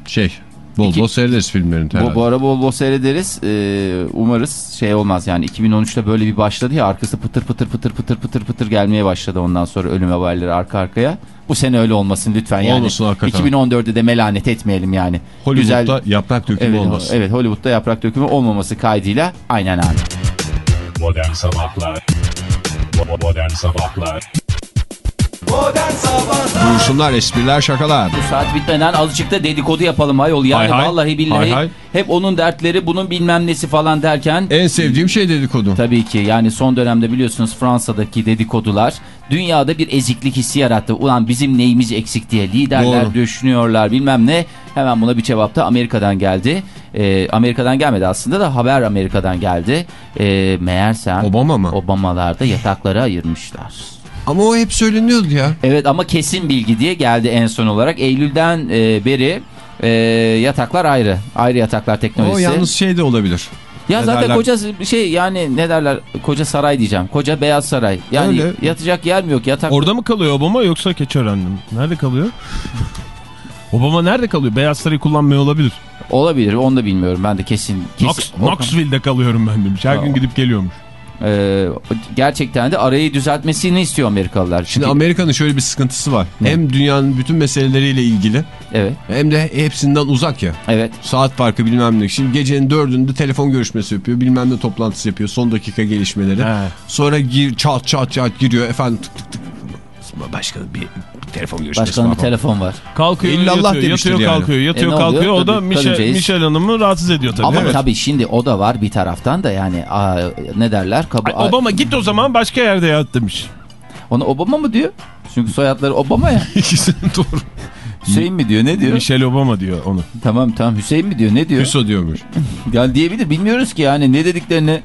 Speaker 2: şey bol
Speaker 3: İki-
Speaker 2: bol seyrederiz filmlerini.
Speaker 3: bu, bu ara bol bol seyrederiz. Ee, umarız şey olmaz yani 2013'te böyle bir başladı ya arkası pıtır pıtır pıtır pıtır pıtır pıtır gelmeye başladı ondan sonra ölüm haberleri arka arkaya. Bu sene öyle olmasın lütfen yani.
Speaker 2: Olmasın hakikaten.
Speaker 3: 2014'de de melanet etmeyelim yani.
Speaker 2: Hollywood'da
Speaker 3: Güzel
Speaker 2: yaprak dökümü
Speaker 3: Evet,
Speaker 2: olmaz.
Speaker 3: evet Hollywood'da yaprak dökümü olmaması kaydıyla aynen abi.
Speaker 1: Modern Sabahlar Bo- Modern Sabahlar
Speaker 2: Buyursunlar espriler şakalar.
Speaker 3: Bu saat bitmeden azıcık da dedikodu yapalım ayol. Yani
Speaker 2: Hay hay.
Speaker 3: vallahi billahi
Speaker 2: Hay hay.
Speaker 3: hep onun dertleri bunun bilmem nesi falan derken.
Speaker 2: En sevdiğim şey dedikodu.
Speaker 3: Tabii ki yani son dönemde biliyorsunuz Fransa'daki dedikodular dünyada bir eziklik hissi yarattı. Ulan bizim neyimiz eksik diye liderler
Speaker 2: Doğru.
Speaker 3: düşünüyorlar bilmem ne. Hemen buna bir cevap da Amerika'dan geldi. Ee, Amerika'dan gelmedi aslında da haber Amerika'dan geldi. Ee, meğersem
Speaker 2: Obama mı?
Speaker 3: Obamalarda yatakları ayırmışlar.
Speaker 2: Ama o hep söyleniyordu ya.
Speaker 3: Evet ama kesin bilgi diye geldi en son olarak. Eylül'den e, beri e, yataklar ayrı. Ayrı yataklar teknolojisi.
Speaker 2: O yalnız şey de olabilir.
Speaker 3: ya
Speaker 2: ne
Speaker 3: zaten
Speaker 2: derler?
Speaker 3: koca şey yani ne derler koca saray diyeceğim. Koca beyaz saray. Yani
Speaker 2: Öyle.
Speaker 3: yatacak yer mi yok yatak.
Speaker 4: Orada mı kalıyor Obama yoksa Keçören'de mi? Nerede kalıyor? Obama nerede kalıyor? Beyaz Sarayı kullanmıyor olabilir.
Speaker 3: Olabilir onu da bilmiyorum ben de kesin. kesin.
Speaker 4: Knox, Knoxville'de kalıyorum ben demiş. Her gün gidip geliyormuş.
Speaker 3: Ee, gerçekten de arayı düzeltmesini istiyor Amerikalılar.
Speaker 2: Şimdi Amerika'nın şöyle bir sıkıntısı var. Hem dünyanın bütün meseleleriyle ilgili
Speaker 3: Evet
Speaker 2: hem de hepsinden uzak ya.
Speaker 3: evet.
Speaker 2: Saat farkı bilmem ne. Şimdi gecenin dördünde telefon görüşmesi yapıyor. Bilmem ne toplantısı yapıyor. Son dakika gelişmeleri.
Speaker 4: He.
Speaker 2: Sonra gir, çat çat çat giriyor. Efendim tık tık tık. Başkanın bir, bir telefon görüşmesi
Speaker 3: Başkanın bir
Speaker 2: var
Speaker 3: telefon var.
Speaker 4: Kalkıyor,
Speaker 2: İllallah
Speaker 4: yatıyor, yatıyor,
Speaker 2: yani.
Speaker 4: kalkıyor, yatıyor,
Speaker 3: E, ne oluyor?
Speaker 4: kalkıyor. O da Michel. Michel Hanım'ı rahatsız ediyor tabii.
Speaker 3: Ama
Speaker 4: Evet.
Speaker 3: tabii şimdi o da var bir taraftan da yani aa, ne derler? Kabı,
Speaker 4: Ay, Obama git o zaman başka yerde yat demiş.
Speaker 3: Ona Obama mı diyor? Çünkü soyadları Obama ya.
Speaker 2: İkisinin doğru.
Speaker 3: Hüseyin mi diyor ne diyor?
Speaker 4: Michelle Obama diyor onu.
Speaker 3: Tamam tamam Hüseyin mi diyor ne diyor?
Speaker 2: Hüso diyormuş.
Speaker 3: Ya diyebilir bilmiyoruz ki yani ne dediklerini.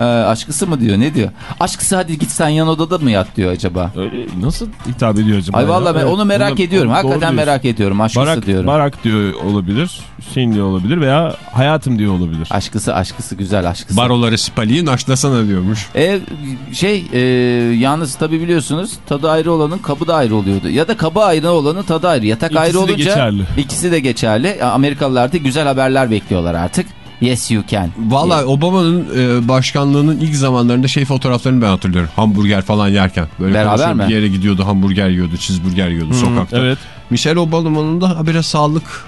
Speaker 3: Ee, aşkısı mı diyor ne diyor? Aşkısı hadi git sen yan odada mı yat diyor acaba?
Speaker 4: Öyle nasıl hitap ediyor acaba?
Speaker 3: Ay vallahi ben
Speaker 4: Evet,
Speaker 3: onu merak
Speaker 4: bunu-
Speaker 3: ediyorum.
Speaker 4: doğru
Speaker 3: Hakikaten merak ediyorum. Aşkısı
Speaker 4: Barak,
Speaker 3: diyorum.
Speaker 4: Barak diyor olabilir. Hüseyin diyor olabilir veya hayatım diyor olabilir.
Speaker 3: Aşkısı aşkısı güzel aşkısı.
Speaker 2: Baroları sipaliği naşlasana diyormuş.
Speaker 3: E, şey e, yalnız tabi biliyorsunuz tadı ayrı olanın kabı da ayrı oluyordu. Ya da kabı ayrı olanın tadı ayrı. Yatak
Speaker 4: İkisi
Speaker 3: ayrı
Speaker 4: de
Speaker 3: olunca
Speaker 4: geçerli.
Speaker 3: ikisi de geçerli. Amerikalılar da güzel haberler bekliyorlar artık. Yes you can.
Speaker 2: Valla Obama'nın e, başkanlığının ilk zamanlarında şey fotoğraflarını ben hatırlıyorum. Hamburger falan yerken. Böyle
Speaker 3: Beraber mi?
Speaker 2: Bir yere gidiyordu hamburger yiyordu, cheeseburger yiyordu sokakta.
Speaker 4: Evet.
Speaker 2: Michelle Obama'nın da habire sağlık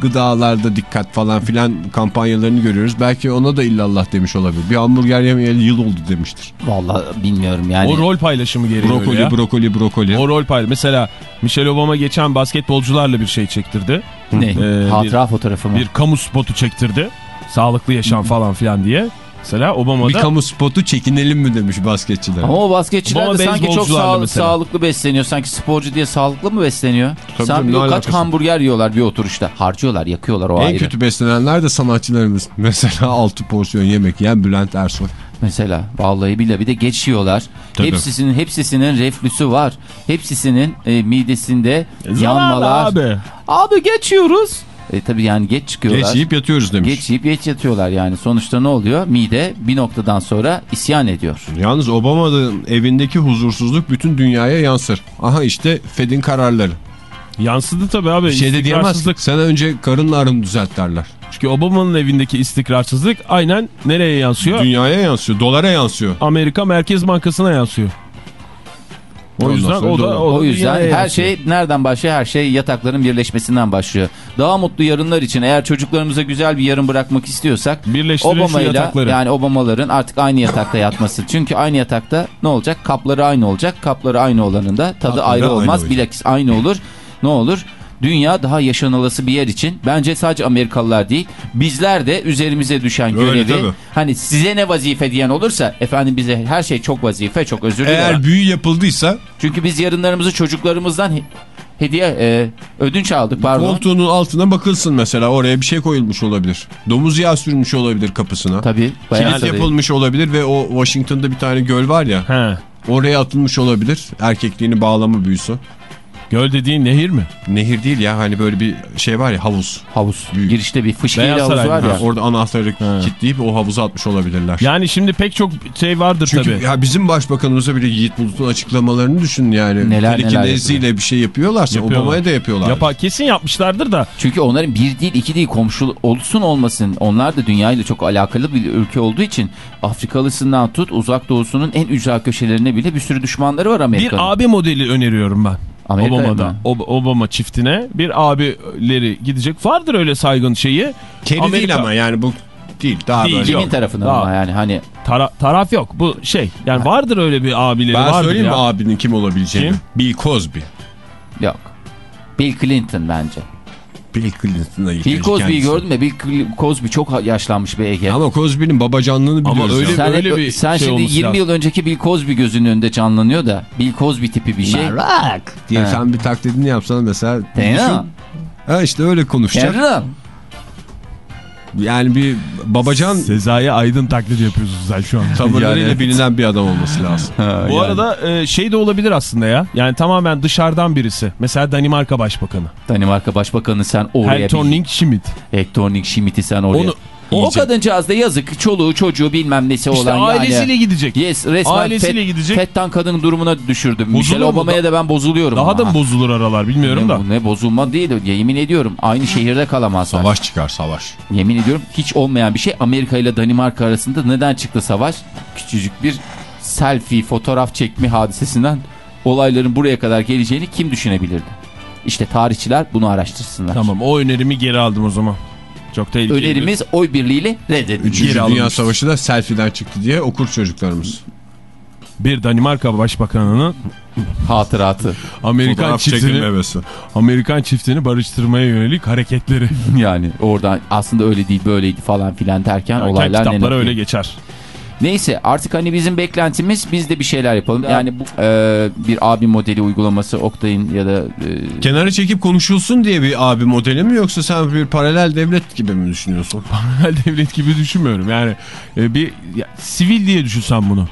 Speaker 2: gıdalarda dikkat falan filan kampanyalarını görüyoruz. Belki ona da illallah demiş olabilir. Bir hamburger yemeyeli yıl oldu demiştir.
Speaker 3: Vallahi bilmiyorum yani.
Speaker 4: O rol paylaşımı gereği öyle
Speaker 2: brokoli,
Speaker 4: ya.
Speaker 2: brokoli, brokoli.
Speaker 4: O rol paylaşımı. Mesela Michelle Obama geçen basketbolcularla bir şey çektirdi.
Speaker 3: Ne?
Speaker 4: Ee,
Speaker 3: Hatıra fotoğrafı mı?
Speaker 4: Bir kamu spotu çektirdi. Sağlıklı yaşam falan filan diye. Mesela Obama
Speaker 2: Bir kamu spotu çekinelim mi demiş basketçiler.
Speaker 3: Ama o basketçiler
Speaker 4: Obama
Speaker 3: de sanki çok sağ-
Speaker 4: mesela.
Speaker 3: sağlıklı besleniyor. Sanki sporcu diye sağlıklı mı besleniyor?
Speaker 2: Tabii
Speaker 3: Sen
Speaker 2: canım,
Speaker 3: bir kaç hamburger yiyorlar bir oturuşta. Harcıyorlar, yakıyorlar o
Speaker 2: En
Speaker 3: ayrı.
Speaker 2: kötü beslenenler de sanatçılarımız. Mesela 6 porsiyon yemek yiyen Bülent Ersoy.
Speaker 3: Mesela vallahi bile bir de geç yiyorlar.
Speaker 2: Tabii.
Speaker 3: Hepsisinin hepsisinin reflüsü var. Hepsisinin e, midesinde
Speaker 4: Zararlı
Speaker 3: yanmalar.
Speaker 4: abi.
Speaker 3: Abi geçiyoruz. E tabi yani geç çıkıyorlar.
Speaker 2: Geç yiyip yatıyoruz demiş.
Speaker 3: Geç yiyip geç yatıyorlar yani. Sonuçta ne oluyor? Mide bir noktadan sonra isyan ediyor.
Speaker 2: Yalnız Obama'nın evindeki huzursuzluk bütün dünyaya yansır. Aha işte Fed'in kararları.
Speaker 4: Yansıdı tabii abi.
Speaker 2: Bir şey de diyemez.
Speaker 4: İstikrarsızlık.
Speaker 2: Sen önce karınla arını düzelt derler.
Speaker 4: Çünkü Obama'nın evindeki istikrarsızlık aynen nereye yansıyor?
Speaker 2: Dünyaya yansıyor, dolara yansıyor.
Speaker 4: Amerika Merkez Bankası'na yansıyor. O yüzden o da o,
Speaker 3: O
Speaker 4: da
Speaker 3: yüzden
Speaker 4: dünyaya
Speaker 3: her
Speaker 4: yansıyor.
Speaker 3: şey nereden başlıyor? Her şey yatakların birleşmesinden başlıyor. Daha mutlu yarınlar için eğer çocuklarımıza güzel bir yarın bırakmak istiyorsak Obama'yla
Speaker 4: yatakları.
Speaker 3: yani Obamaların artık aynı yatakta yatması. Çünkü aynı yatakta ne olacak? Kapları aynı olacak. Kapları aynı olanın da tadı
Speaker 2: Tatları
Speaker 3: ayrı
Speaker 2: aynı
Speaker 3: olmaz.
Speaker 2: olacak.
Speaker 3: Bilakis aynı olur. Ne olur? Dünya daha yaşanılası bir yer için bence sadece Amerikalılar değil bizler de üzerimize düşen
Speaker 2: Öyle
Speaker 3: görevi
Speaker 2: tabii.
Speaker 3: hani size ne vazife diyen olursa efendim bize her şey çok vazife çok özür dilerim.
Speaker 2: Eğer büyü yapıldıysa
Speaker 3: Çünkü biz yarınlarımızı çocuklarımızdan he- hediye e, ödünç aldık pardon.
Speaker 2: koltuğunun altına bakılsın mesela oraya bir şey koyulmuş olabilir. Domuz yağı sürmüş olabilir kapısına.
Speaker 3: Tabii.
Speaker 2: Kilit
Speaker 3: tabii.
Speaker 2: yapılmış olabilir ve o Washington'da bir tane göl var ya
Speaker 4: He.
Speaker 2: oraya atılmış olabilir. Erkekliğini bağlama büyüsü.
Speaker 4: Göl dediğin nehir mi?
Speaker 2: Nehir değil ya hani böyle bir şey var ya havuz.
Speaker 3: Havuz.
Speaker 2: Büyük.
Speaker 3: Girişte bir fışkiyeli
Speaker 4: Beyaz
Speaker 3: havuz var ya.
Speaker 2: Ha, orada anahtarı
Speaker 4: Ha.
Speaker 2: kilitleyip o havuza atmış olabilirler.
Speaker 4: Yani şimdi pek çok şey vardır
Speaker 2: Çünkü
Speaker 4: tabii.
Speaker 2: ya bizim başbakanımıza bile Yiğit Bulut'un açıklamalarını düşün yani.
Speaker 3: Neler neler
Speaker 2: Telekinesiyle bir şey yapıyorlarsa
Speaker 4: Yapıyorlar.
Speaker 2: Obama'ya da yapıyorlar.
Speaker 4: Yapa, kesin yapmışlardır da.
Speaker 3: Çünkü onların bir değil iki değil komşu olsun olmasın. Onlar da dünyayla çok alakalı bir ülke olduğu için Afrikalısından tut uzak doğusunun en ücra köşelerine bile bir sürü düşmanları var
Speaker 4: Bir
Speaker 3: Amerika'nın.
Speaker 4: abi modeli öneriyorum ben.
Speaker 3: Amerika'ya
Speaker 4: Obama'da.
Speaker 3: mı?
Speaker 4: Ob- Obama çiftine bir abileri gidecek. Vardır öyle saygın şeyi.
Speaker 2: Keri
Speaker 4: Amerika-
Speaker 2: değil ama yani bu değil. Daha
Speaker 4: Değil,
Speaker 2: böyle.
Speaker 3: Kimin tarafından
Speaker 4: Daha-
Speaker 3: ama yani hani
Speaker 4: Tara- taraf yok. Bu şey. Yani vardır öyle bir abileri
Speaker 2: Ben
Speaker 4: vardır
Speaker 2: söyleyeyim
Speaker 4: ya.
Speaker 2: mi abinin kim olabileceğini?
Speaker 4: Kim?
Speaker 2: Bill Cosby.
Speaker 3: yok. Bill Clinton bence.
Speaker 2: Bill Clinton'a ilk
Speaker 3: Bill Cosby'yi gördün mü? Bill Cosby çok yaşlanmış bir Ege.
Speaker 2: Ama Cosby'nin babacanlığını
Speaker 4: Ama
Speaker 2: biliyoruz.
Speaker 4: öyle-
Speaker 2: ya.
Speaker 3: sen
Speaker 4: öyle bir
Speaker 3: sen
Speaker 4: şey
Speaker 3: şimdi
Speaker 4: olması
Speaker 3: 20
Speaker 4: lazım.
Speaker 3: yıl önceki Bill Cosby gözünün önünde canlanıyor da Bill Cosby tipi bir şey.
Speaker 2: diye
Speaker 3: Ha.
Speaker 2: sen bir taklidini yapsan mesela.
Speaker 3: Değil?
Speaker 2: Ha işte öyle konuşacak.
Speaker 3: Yarın.
Speaker 2: Yani bir babacan
Speaker 4: Sezai Aydın taklidi yapıyorsun sen şu an.
Speaker 2: tavırlarıyla
Speaker 3: Yani-
Speaker 2: bilinen bir adam olması lazım.
Speaker 4: Bu arada e, şey de olabilir aslında ya. Yani tamamen dışarıdan birisi. Mesela Danimarka Başbakanı.
Speaker 3: Danimarka Başbakanı sen oraya
Speaker 4: Hector
Speaker 3: bir...
Speaker 4: Schmidt.
Speaker 3: Hector Schmidt'i sen oraya.
Speaker 4: Onu
Speaker 3: o
Speaker 4: iyice-
Speaker 3: kadıncağız da yazık çoluğu çocuğu bilmem nesi
Speaker 4: İşte
Speaker 3: olan
Speaker 4: ailesiyle
Speaker 3: yani.
Speaker 4: gidecek.
Speaker 3: Yes resmen
Speaker 4: Ailesiyle
Speaker 3: fet,
Speaker 4: gidecek.
Speaker 3: Fettan kadın durumuna düşürdüm. Michelle? Obama'ya da ben bozuluyorum.
Speaker 4: Daha da
Speaker 3: ama.
Speaker 4: mı bozulur aralar bilmiyorum
Speaker 3: ne,
Speaker 4: da.
Speaker 3: bu- ne bozulma değil yemin ediyorum aynı şehirde kalamazlar.
Speaker 2: Savaş çıkar savaş.
Speaker 3: Yemin ediyorum hiç olmayan bir şey Amerika ile Danimarka arasında neden çıktı savaş? Küçücük bir selfie fotoğraf çekme hadisesinden olayların buraya kadar geleceğini kim düşünebilirdi? İşte tarihçiler bunu araştırsınlar.
Speaker 4: Tamam o önerimi geri aldım o zaman. Çok tehlikeli.
Speaker 3: Önerimiz oy birliğiyle reddedildi.
Speaker 2: Üçüncü
Speaker 4: Geri
Speaker 2: Dünya
Speaker 4: alınmış.
Speaker 2: Savaşı da selfie'den çıktı diye okur çocuklarımız.
Speaker 4: Bir Danimarka Başbakanı'nın
Speaker 3: Hatıratı.
Speaker 4: Amerikan çiftini. Amerikan çiftini barıştırmaya yönelik hareketleri.
Speaker 3: Yani oradan aslında öyle değil böyleydi falan filan derken
Speaker 4: Erken
Speaker 3: olaylar
Speaker 4: kitaplara öyle geçer.
Speaker 3: Neyse artık hani bizim beklentimiz biz de bir şeyler yapalım. Yani bu e, bir abi modeli uygulaması Oktay'ın ya da e,
Speaker 2: Kenara çekip konuşulsun diye bir abi modeli mi yoksa sen bir paralel devlet gibi mi düşünüyorsun?
Speaker 4: Paralel devlet gibi düşünmüyorum. Yani e, bir ya, sivil diye düşünsem bunu.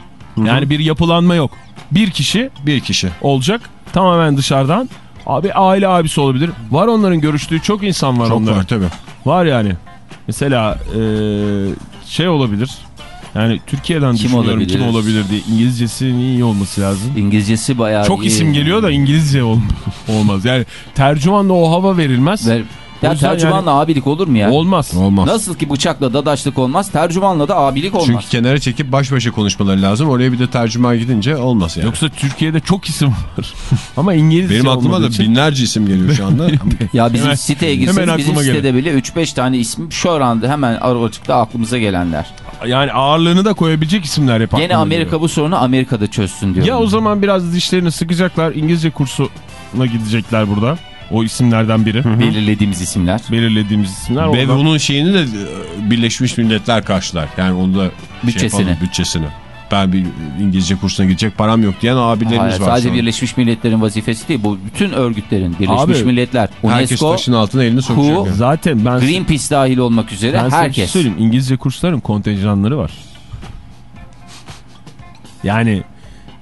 Speaker 4: Yani bir yapılanma yok. Bir kişi
Speaker 2: Bir kişi.
Speaker 4: olacak tamamen dışarıdan. Abi aile abisi olabilir. Var onların görüştüğü çok insan var
Speaker 2: Çok
Speaker 4: onların.
Speaker 2: var tabii.
Speaker 4: Var yani. Mesela e, şey olabilir. Yani Türkiye'den
Speaker 3: Kim
Speaker 4: düşünüyorum
Speaker 3: olabilir?
Speaker 4: kim olabilir diye. İngilizcesinin iyi olması lazım.
Speaker 3: İngilizcesi bayağı
Speaker 4: Çok
Speaker 3: iyi.
Speaker 4: isim geliyor da İngilizce ol- olmaz. Yani tercümanla o hava verilmez.
Speaker 3: Ver- Ya tercümanla abilik olur mu ya?
Speaker 4: Olmaz.
Speaker 2: Olmaz.
Speaker 3: Nasıl ki bıçakla dadaşlık olmaz, tercümanla da abilik olmaz.
Speaker 2: Çünkü kenara çekip baş başa konuşmaları lazım. Oraya bir de tercüman gidince olmaz yani.
Speaker 4: Yoksa Türkiye'de çok isim var. Ama İngilizce
Speaker 2: Benim aklıma da
Speaker 4: için-
Speaker 2: binlerce isim geliyor şu anda.
Speaker 3: Ya bizim
Speaker 4: Hemen-
Speaker 3: siteye
Speaker 4: hemen
Speaker 3: girseniz bizim sitede bile 3-5 tane isim şu anda hemen aracıkta aklımıza gelenler.
Speaker 4: Yani ağırlığını da koyabilecek isimler hep
Speaker 3: Gene
Speaker 4: aklıma
Speaker 3: Amerika
Speaker 4: geliyor.
Speaker 3: bu sorunu Amerika'da çözsün diyorum.
Speaker 4: Ya o zaman biraz dişlerini sıkacaklar. İngilizce kursuna gidecekler burada. O isimlerden biri.
Speaker 3: belirlediğimiz isimler.
Speaker 4: Belirlediğimiz isimler.
Speaker 2: Ve
Speaker 4: oradan-
Speaker 2: bunun şeyini de e, Birleşmiş Milletler karşılar. Yani onu da şey
Speaker 3: Bütçesini.
Speaker 2: yapalım, bütçesini. Ben bir İngilizce kursuna gidecek param yok diyen abilerimiz
Speaker 3: Hayır,
Speaker 2: var.
Speaker 3: sadece. Birleşmiş Milletler'in vazifesi değil. Bu bütün örgütlerin Birleşmiş
Speaker 4: Abi,
Speaker 3: Milletler,
Speaker 2: Herkes
Speaker 3: UNESCO,
Speaker 2: taşın altına elini sokacak.
Speaker 3: WHO,
Speaker 2: yani.
Speaker 4: Zaten ben,
Speaker 3: Greenpeace dahil olmak üzere
Speaker 4: ben şey
Speaker 3: herkes.
Speaker 4: söyleyeyim. İngilizce kursların kontenjanları var. Yani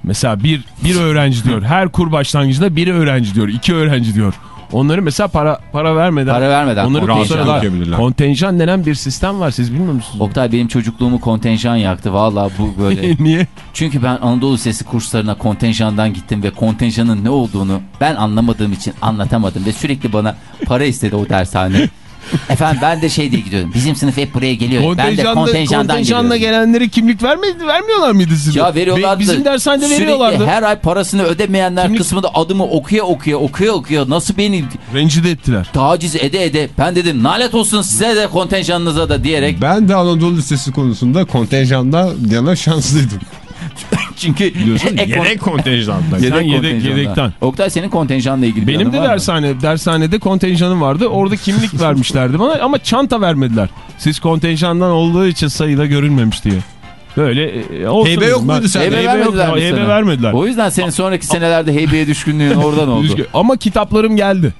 Speaker 4: mesela bir, bir öğrenci diyor. Her kur başlangıcında bir öğrenci diyor. iki öğrenci diyor. Onları mesela para para vermeden
Speaker 3: Para vermeden
Speaker 4: onları
Speaker 3: kontenjan.
Speaker 4: kontenjan denen bir sistem var. Siz bilmiyor musunuz?
Speaker 3: Oktay benim çocukluğumu kontenjan yaktı. Valla bu böyle.
Speaker 4: Niye?
Speaker 3: Çünkü ben Anadolu Sesi kurslarına kontenjandan gittim ve kontenjanın ne olduğunu ben anlamadığım için anlatamadım. Ve sürekli bana para istedi o dershane. Efendim ben de şey diye gidiyordum. Bizim sınıf hep buraya geliyor. ben de kontenjandan
Speaker 4: kontenjanla
Speaker 3: geliyorum.
Speaker 4: gelenlere kimlik vermedi, vermiyorlar mıydı size?
Speaker 3: Ya veriyorlardı.
Speaker 4: Bizim dershanede
Speaker 3: Sürekli
Speaker 4: veriyorlardı.
Speaker 3: her ay parasını ödemeyenler
Speaker 4: Kimlik-
Speaker 3: kısmında adımı okuya okuya okuya okuya nasıl beni
Speaker 4: Rencide ettiler.
Speaker 3: taciz ede ede ben dedim nalet olsun size de kontenjanınıza da diyerek
Speaker 2: Ben de Anadolu Lisesi konusunda kontenjanda yana şanslıydım.
Speaker 3: çünkü
Speaker 2: Biliyorsun
Speaker 3: ek-
Speaker 2: yedek kontenjanda.
Speaker 4: Sen yedek-
Speaker 3: kontenjanda.
Speaker 4: yedekten.
Speaker 3: Oktay senin kontenjanla ilgili
Speaker 4: Benim de
Speaker 3: var mı?
Speaker 4: dershane, dershanede kontenjanım vardı. Orada kimlik vermişlerdi bana ama çanta vermediler. Siz kontenjandan olduğu için sayıda görünmemiş diye. Böyle e, olsun
Speaker 2: Heybe yok muydu sende?
Speaker 3: Heybe
Speaker 4: Heybe,
Speaker 3: vermediler
Speaker 4: yok. Heybe vermediler.
Speaker 3: O yüzden senin sonraki senelerde heybeye düşkünlüğün oradan oldu.
Speaker 4: Ama kitaplarım geldi.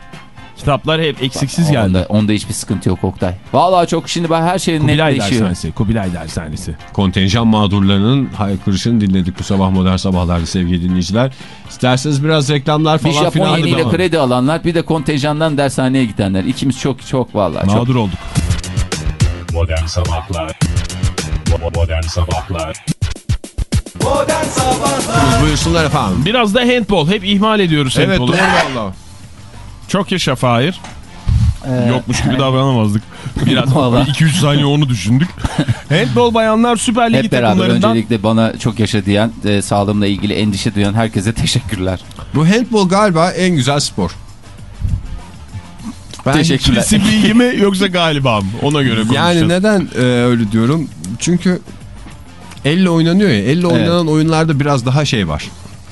Speaker 4: Kitaplar hep eksiksiz geldi.
Speaker 3: Onda, onda hiçbir sıkıntı yok Oktay. Vallahi çok şimdi ben her şeyin
Speaker 4: Kubilay
Speaker 3: netleşiyor.
Speaker 4: dershanesi. Kubilay dershanesi.
Speaker 2: Kontenjan mağdurlarının haykırışını dinledik bu sabah modern sabahlarda sevgili dinleyiciler. İsterseniz biraz reklamlar
Speaker 3: Bir
Speaker 2: falan filan.
Speaker 3: Japon ile
Speaker 2: da-
Speaker 3: kredi alanlar bir de kontenjandan dershaneye gidenler. İkimiz çok çok vallahi çok.
Speaker 4: Mağdur olduk.
Speaker 1: Modern Sabahlar Bo- Modern Sabahlar
Speaker 2: Buyursunlar efendim.
Speaker 4: Biraz da handball. Hep ihmal ediyoruz
Speaker 2: Evet
Speaker 4: handball'u.
Speaker 2: doğru valla.
Speaker 4: Çok yaşa Fahir.
Speaker 3: Ee,
Speaker 4: Yokmuş gibi davranamazdık. Biraz
Speaker 3: Vallahi.
Speaker 4: 2-3 saniye onu düşündük. Handball bayanlar Süper Ligi
Speaker 3: Hep beraber
Speaker 4: takımlarından
Speaker 3: öncelikle bana çok yaşa diyen, e, sağlığımla ilgili endişe duyan herkese teşekkürler.
Speaker 2: Bu handball galiba en güzel spor. Ben
Speaker 3: Teşekkürler.
Speaker 4: kesin bilgi mi yoksa galiba mı? Ona göre konuşacağız.
Speaker 2: Yani neden e, öyle diyorum? Çünkü elle oynanıyor ya. Elle oynanan oyunlarda biraz daha şey var.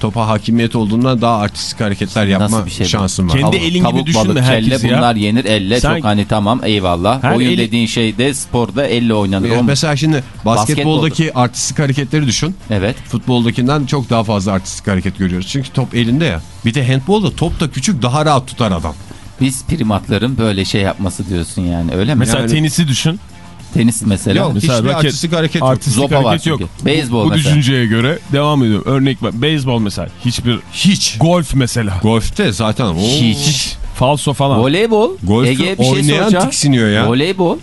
Speaker 2: Topa hakimiyet olduğundan daha artistik hareketler yapma
Speaker 3: bir şey
Speaker 2: şansın var.
Speaker 4: Kendi
Speaker 3: Tavuk,
Speaker 4: elin gibi
Speaker 3: tavuk,
Speaker 4: düşünme
Speaker 3: balık, kelle
Speaker 4: ya.
Speaker 3: bunlar yenir elle
Speaker 4: Sen-
Speaker 3: çok hani tamam eyvallah.
Speaker 4: Her
Speaker 3: Oyun
Speaker 4: eli-
Speaker 3: dediğin şey de sporda elle oynanır.
Speaker 2: E,
Speaker 3: O-
Speaker 2: Mesela şimdi basketboldaki artistik hareketleri düşün.
Speaker 3: Evet.
Speaker 2: Futboldakinden çok daha fazla artistik hareket görüyoruz. Çünkü top elinde ya. Bir de handbolda top da küçük daha rahat tutar adam.
Speaker 3: Biz primatların böyle şey yapması diyorsun yani öyle mi?
Speaker 4: Mesela
Speaker 2: Yani-
Speaker 4: tenisi düşün.
Speaker 3: Tenis mesela.
Speaker 2: Yok
Speaker 4: Mesela
Speaker 2: hiçbir
Speaker 4: raket-
Speaker 2: artistik hareket yok.
Speaker 4: Artistik
Speaker 3: Zopa var
Speaker 4: hareket yok.
Speaker 3: Beyzbol
Speaker 4: bu, bu
Speaker 3: mesela.
Speaker 4: düşünceye göre devam ediyorum. Örnek ver. Beyzbol mesela. Hiçbir.
Speaker 2: Hiç.
Speaker 4: Golf mesela.
Speaker 2: Golfte zaten o
Speaker 3: Hiç.
Speaker 4: Falso falan.
Speaker 3: Voleybol.
Speaker 2: Golfte
Speaker 3: Ege'ye bir şey soracağım.
Speaker 2: tiksiniyor ya.
Speaker 3: Voleybol.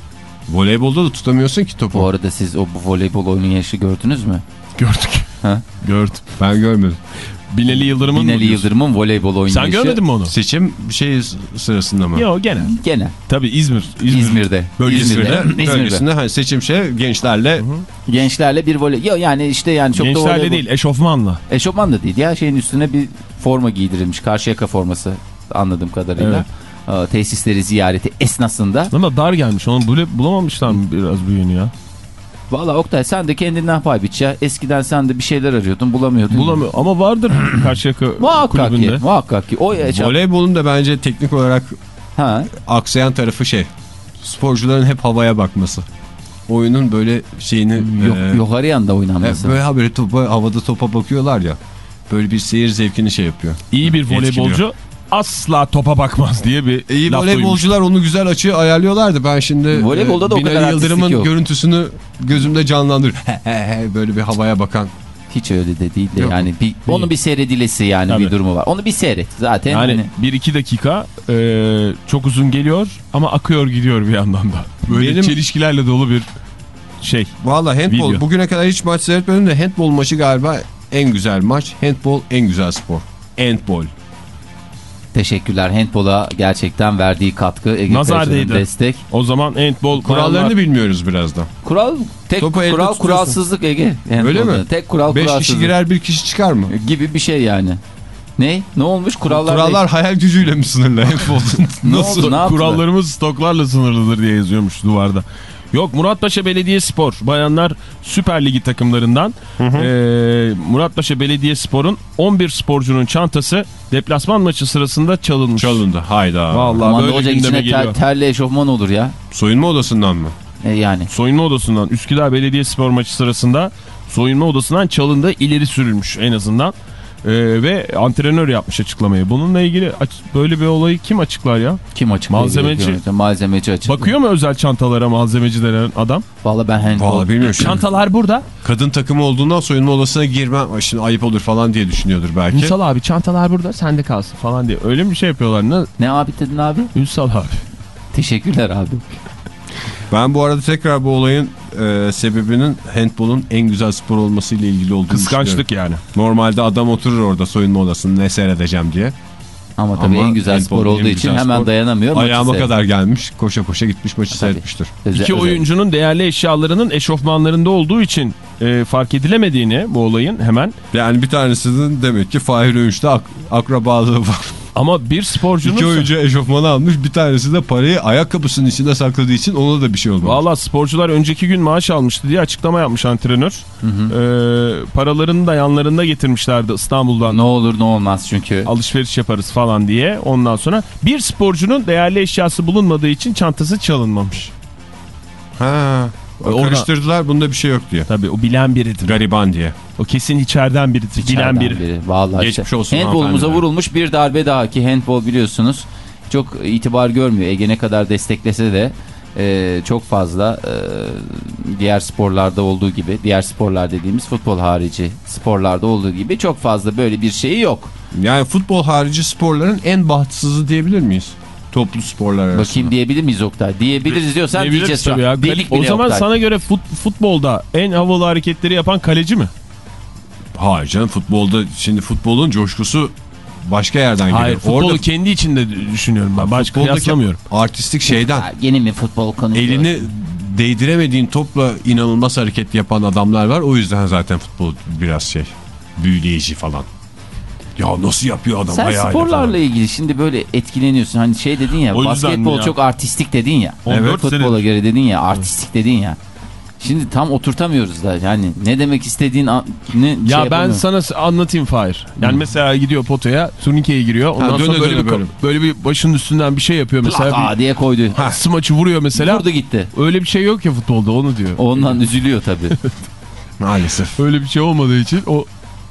Speaker 2: Voleybolda da tutamıyorsun ki topu.
Speaker 3: Bu arada siz o bu voleybol oyunu yaşı gördünüz mü?
Speaker 4: Gördük.
Speaker 3: Ha?
Speaker 4: Gördüm.
Speaker 2: Ben görmedim.
Speaker 4: Binali Yıldırım'ın mı
Speaker 3: Binali? Yıldırım'ın voleybol oyunu
Speaker 4: Sen görmedin mi onu?
Speaker 2: Seçim şey sırasında mı?
Speaker 4: Yok genel.
Speaker 3: Gene.
Speaker 4: Tabii İzmir. İzmir.
Speaker 3: İzmir'de.
Speaker 4: Bölgesinde.
Speaker 3: İzmir'de.
Speaker 2: Bölgesinde hani seçim şey gençlerle
Speaker 3: Gençlerle bir voley... Yok yani işte yani çok da
Speaker 4: Gençlerle
Speaker 3: voleybol...
Speaker 4: değil eşofmanla.
Speaker 3: Eşofman da değil ya şeyin üstüne bir forma giydirilmiş. Karşıyaka forması anladığım kadarıyla. Aa, Tesisleri ziyareti esnasında.
Speaker 4: Ama dar gelmiş. Onu bulamamışlar mı biraz bu yönü ya?
Speaker 3: Valla Oktay sen de kendinden pay biç ya. Eskiden sen de bir şeyler arıyordun bulamıyordun.
Speaker 4: Bulamıyor. Ama vardır Karşıyaka
Speaker 3: Muhakkak
Speaker 4: kulübünde.
Speaker 3: ki. Muhakkak ki. O
Speaker 2: voleybolun da bence teknik olarak
Speaker 3: Ha.
Speaker 2: aksayan tarafı şey sporcuların hep havaya bakması. oyunun böyle şeyini
Speaker 3: Yok,
Speaker 2: e,
Speaker 3: yukarı yanda
Speaker 2: evet,
Speaker 3: oynanması.
Speaker 2: böyle haberi topa havada topa bakıyorlar ya. Böyle bir seyir zevkini şey yapıyor.
Speaker 4: İyi bir voleybolcu. Asla topa bakmaz diye bir
Speaker 2: İyi
Speaker 4: laf
Speaker 2: voleybolcular onu güzel açığı ayarlıyorlardı. Ben şimdi
Speaker 3: Voleybolda da o kadar
Speaker 2: Yıldırım'ın
Speaker 3: yok.
Speaker 2: görüntüsünü gözümde canlandır. böyle bir havaya bakan.
Speaker 3: Hiç öyle de değil de
Speaker 2: Yok.
Speaker 3: yani bir, onu bir seyredilesi yani
Speaker 4: Tabii.
Speaker 3: bir durumu var. Onu bir seyret zaten.
Speaker 4: Yani
Speaker 3: hani-
Speaker 4: 1-2 dakika e, çok uzun geliyor ama akıyor gidiyor bir yandan da. Böyle
Speaker 2: Benim-
Speaker 4: çelişkilerle dolu bir şey.
Speaker 2: Valla handball
Speaker 4: Video.
Speaker 2: bugüne kadar hiç maç seyretmedim de handball maçı galiba en güzel maç. Handball en güzel spor. Handball.
Speaker 3: Teşekkürler handbola gerçekten verdiği katkı. Ege
Speaker 4: Nazar
Speaker 3: Kayacan'ın
Speaker 4: değdi.
Speaker 3: destek.
Speaker 4: O zaman handball
Speaker 2: Kurallarını
Speaker 4: bayanlar-
Speaker 2: bilmiyoruz birazdan.
Speaker 3: Kural tek
Speaker 2: Topu
Speaker 3: kural
Speaker 2: tutuyorsun.
Speaker 3: kuralsızlık Ege.
Speaker 2: Öyle
Speaker 3: Handbolda.
Speaker 2: mi?
Speaker 3: Tek kural
Speaker 2: 5
Speaker 3: kuralsızlık.
Speaker 2: kişi girer bir kişi çıkar mı?
Speaker 3: gibi bir şey yani. Ne? Ne olmuş? Kurallar,
Speaker 2: Kurallar hayal gücüyle mi sınırlı handball'un?
Speaker 3: Ne
Speaker 2: Nasıl?
Speaker 3: oldu? Ne?
Speaker 4: Kurallarımız stoklarla sınırlıdır diye yazıyormuş duvarda. Yok Muratpaşa Belediyespor bayanlar Süper Ligi takımlarından eee Muratpaşa Belediyespor'un 11 sporcunun çantası deplasman maçı sırasında çalınmış.
Speaker 2: Çalındı. Hayda.
Speaker 4: Vallahi
Speaker 3: Aman
Speaker 4: böyle
Speaker 3: olacak
Speaker 4: gündeme
Speaker 3: içine ter,
Speaker 4: geliyor.
Speaker 3: terli eşofman olur ya.
Speaker 2: Soyunma odasından mı?
Speaker 3: E yani.
Speaker 4: Soyunma odasından Üsküdar Belediyespor maçı sırasında soyunma odasından çalındı ileri sürülmüş en azından. Eee, ve antrenör yapmış açıklamayı. Bununla ilgili aç- böyle bir olayı kim açıklar ya?
Speaker 3: Kim açıklıyor?
Speaker 4: Malzemeci.
Speaker 3: gerekiyor? Malzemeci açıklıyor.
Speaker 4: Bakıyor mu özel çantalara malzemeci denen adam?
Speaker 3: Valla ben handball.
Speaker 2: Valla bilmiyorum. Şimdi
Speaker 4: Çantalar burada.
Speaker 2: kadın takımı olduğundan soyunma odasına girmem. Şimdi ayıp olur falan diye düşünüyordur belki.
Speaker 4: Ünsal abi çantalar burada sende kalsın falan diye. Öyle mi bir şey yapıyorlar? Ne?
Speaker 3: Ne abi dedin abi?
Speaker 4: Ünsal abi.
Speaker 3: Teşekkürler abi.
Speaker 2: Ben bu arada tekrar bu olayın e, sebebinin handball'un en güzel spor olmasıyla ilgili olduğunu.
Speaker 4: Kıskançlık yani.
Speaker 2: Normalde adam oturur orada soyunma odasında ne seyredeceğim diye.
Speaker 3: Ama tabii
Speaker 2: Ama
Speaker 3: en güzel spor olduğu için
Speaker 2: güzel
Speaker 3: hemen
Speaker 2: spor.
Speaker 3: dayanamıyor.
Speaker 2: Ayağıma kadar gelmiş koşa koşa gitmiş maçı
Speaker 3: Tabii.
Speaker 2: seyretmiştir.
Speaker 3: Özel-
Speaker 4: İki
Speaker 3: özel-
Speaker 4: oyuncunun değerli eşyalarının eşofmanlarında olduğu için e, fark edilemediğini bu olayın hemen
Speaker 2: Yani bir tanesinin demek ki Fahir Öğünç'te ak akrabalığı var.
Speaker 4: Ama bir sporcunun
Speaker 2: İki oyuncu eşofmanı almış bir tanesi de parayı ayakkabısının içinde sakladığı için ona da bir şey olmamış.
Speaker 4: Valla sporcular önceki gün maaş almıştı diye açıklama yapmış antrenör. E, paralarını da yanlarında getirmişlerdi İstanbul'dan.
Speaker 3: Ne olur ne olmaz çünkü.
Speaker 4: Alışveriş yaparız falan diye. Ondan sonra bir sporcunun değerli eşyası bulunmadığı için çantası çalınmamış.
Speaker 2: Ha.
Speaker 4: Orada-
Speaker 2: Karıştırdılar bunda bir şey yok diye.
Speaker 4: Tabii o bilen biridir.
Speaker 2: Gariban diye.
Speaker 4: O kesin içeriden biridir. bilen
Speaker 3: İçeriden
Speaker 4: biri.
Speaker 3: biri. Vallahi
Speaker 2: Geçmiş
Speaker 3: işte.
Speaker 2: olsun
Speaker 3: Handball'umuza vurulmuş bir darbe daha ki handball biliyorsunuz çok itibar görmüyor. Ege ne kadar desteklese de e, çok fazla e, diğer sporlarda olduğu gibi diğer sporlar dediğimiz futbol harici sporlarda olduğu gibi çok fazla böyle bir şeyi yok.
Speaker 2: Yani futbol harici sporların en bahtsızı diyebilir miyiz? Toplu sporlar arasında.
Speaker 3: Bakayım diyebilir miyiz Oktay? Diyebiliriz diyorsan
Speaker 4: Diyebiliriz
Speaker 3: diyeceğiz şu
Speaker 4: tabii
Speaker 3: an.
Speaker 4: ya.
Speaker 3: Dedik
Speaker 4: o zaman
Speaker 3: Oktay.
Speaker 4: sana göre fut- futbolda en havalı hareketleri yapan kaleci mi?
Speaker 2: Hayır canım futbolda şimdi futbolun coşkusu başka yerden geliyor.
Speaker 4: Hayır futbolu
Speaker 2: Orada
Speaker 4: kendi içinde düşünüyorum ben. Başka kıyaslamıyorum.
Speaker 2: Artistik şeyden
Speaker 3: Yeni mi futbol konusu?
Speaker 2: elini değdiremediğin topla inanılmaz hareket yapan adamlar var. O yüzden zaten futbol biraz şey büyüleyici falan. Ya nasıl yapıyor adam
Speaker 3: Sen sporlarla
Speaker 2: falan.
Speaker 3: ilgili şimdi böyle etkileniyorsun. Hani şey dedin ya basketbol
Speaker 4: ya.
Speaker 3: çok artistik dedin ya.
Speaker 4: 14
Speaker 3: Futbola
Speaker 4: senedir.
Speaker 3: göre dedin ya artistik dedin ya. Şimdi tam oturtamıyoruz da yani ne demek istediğin an- ne
Speaker 4: Ya
Speaker 3: şey
Speaker 4: ben
Speaker 3: yapamıyorum.
Speaker 4: sana anlatayım Fahir. Yani mesela gidiyor potaya, turnikeye giriyor. Ondan
Speaker 2: Ha, döne
Speaker 4: sonra böyle
Speaker 2: döne
Speaker 4: bir,
Speaker 2: böyle.
Speaker 4: böyle bir başının üstünden bir şey yapıyor mesela.
Speaker 3: Aa diye koydu.
Speaker 4: bir smaçı vuruyor mesela.
Speaker 3: Vurdu gitti.
Speaker 4: Öyle bir şey yok ya futbolda onu diyor.
Speaker 3: Ondan üzülüyor tabii.
Speaker 2: Maalesef.
Speaker 4: Öyle bir şey olmadığı için o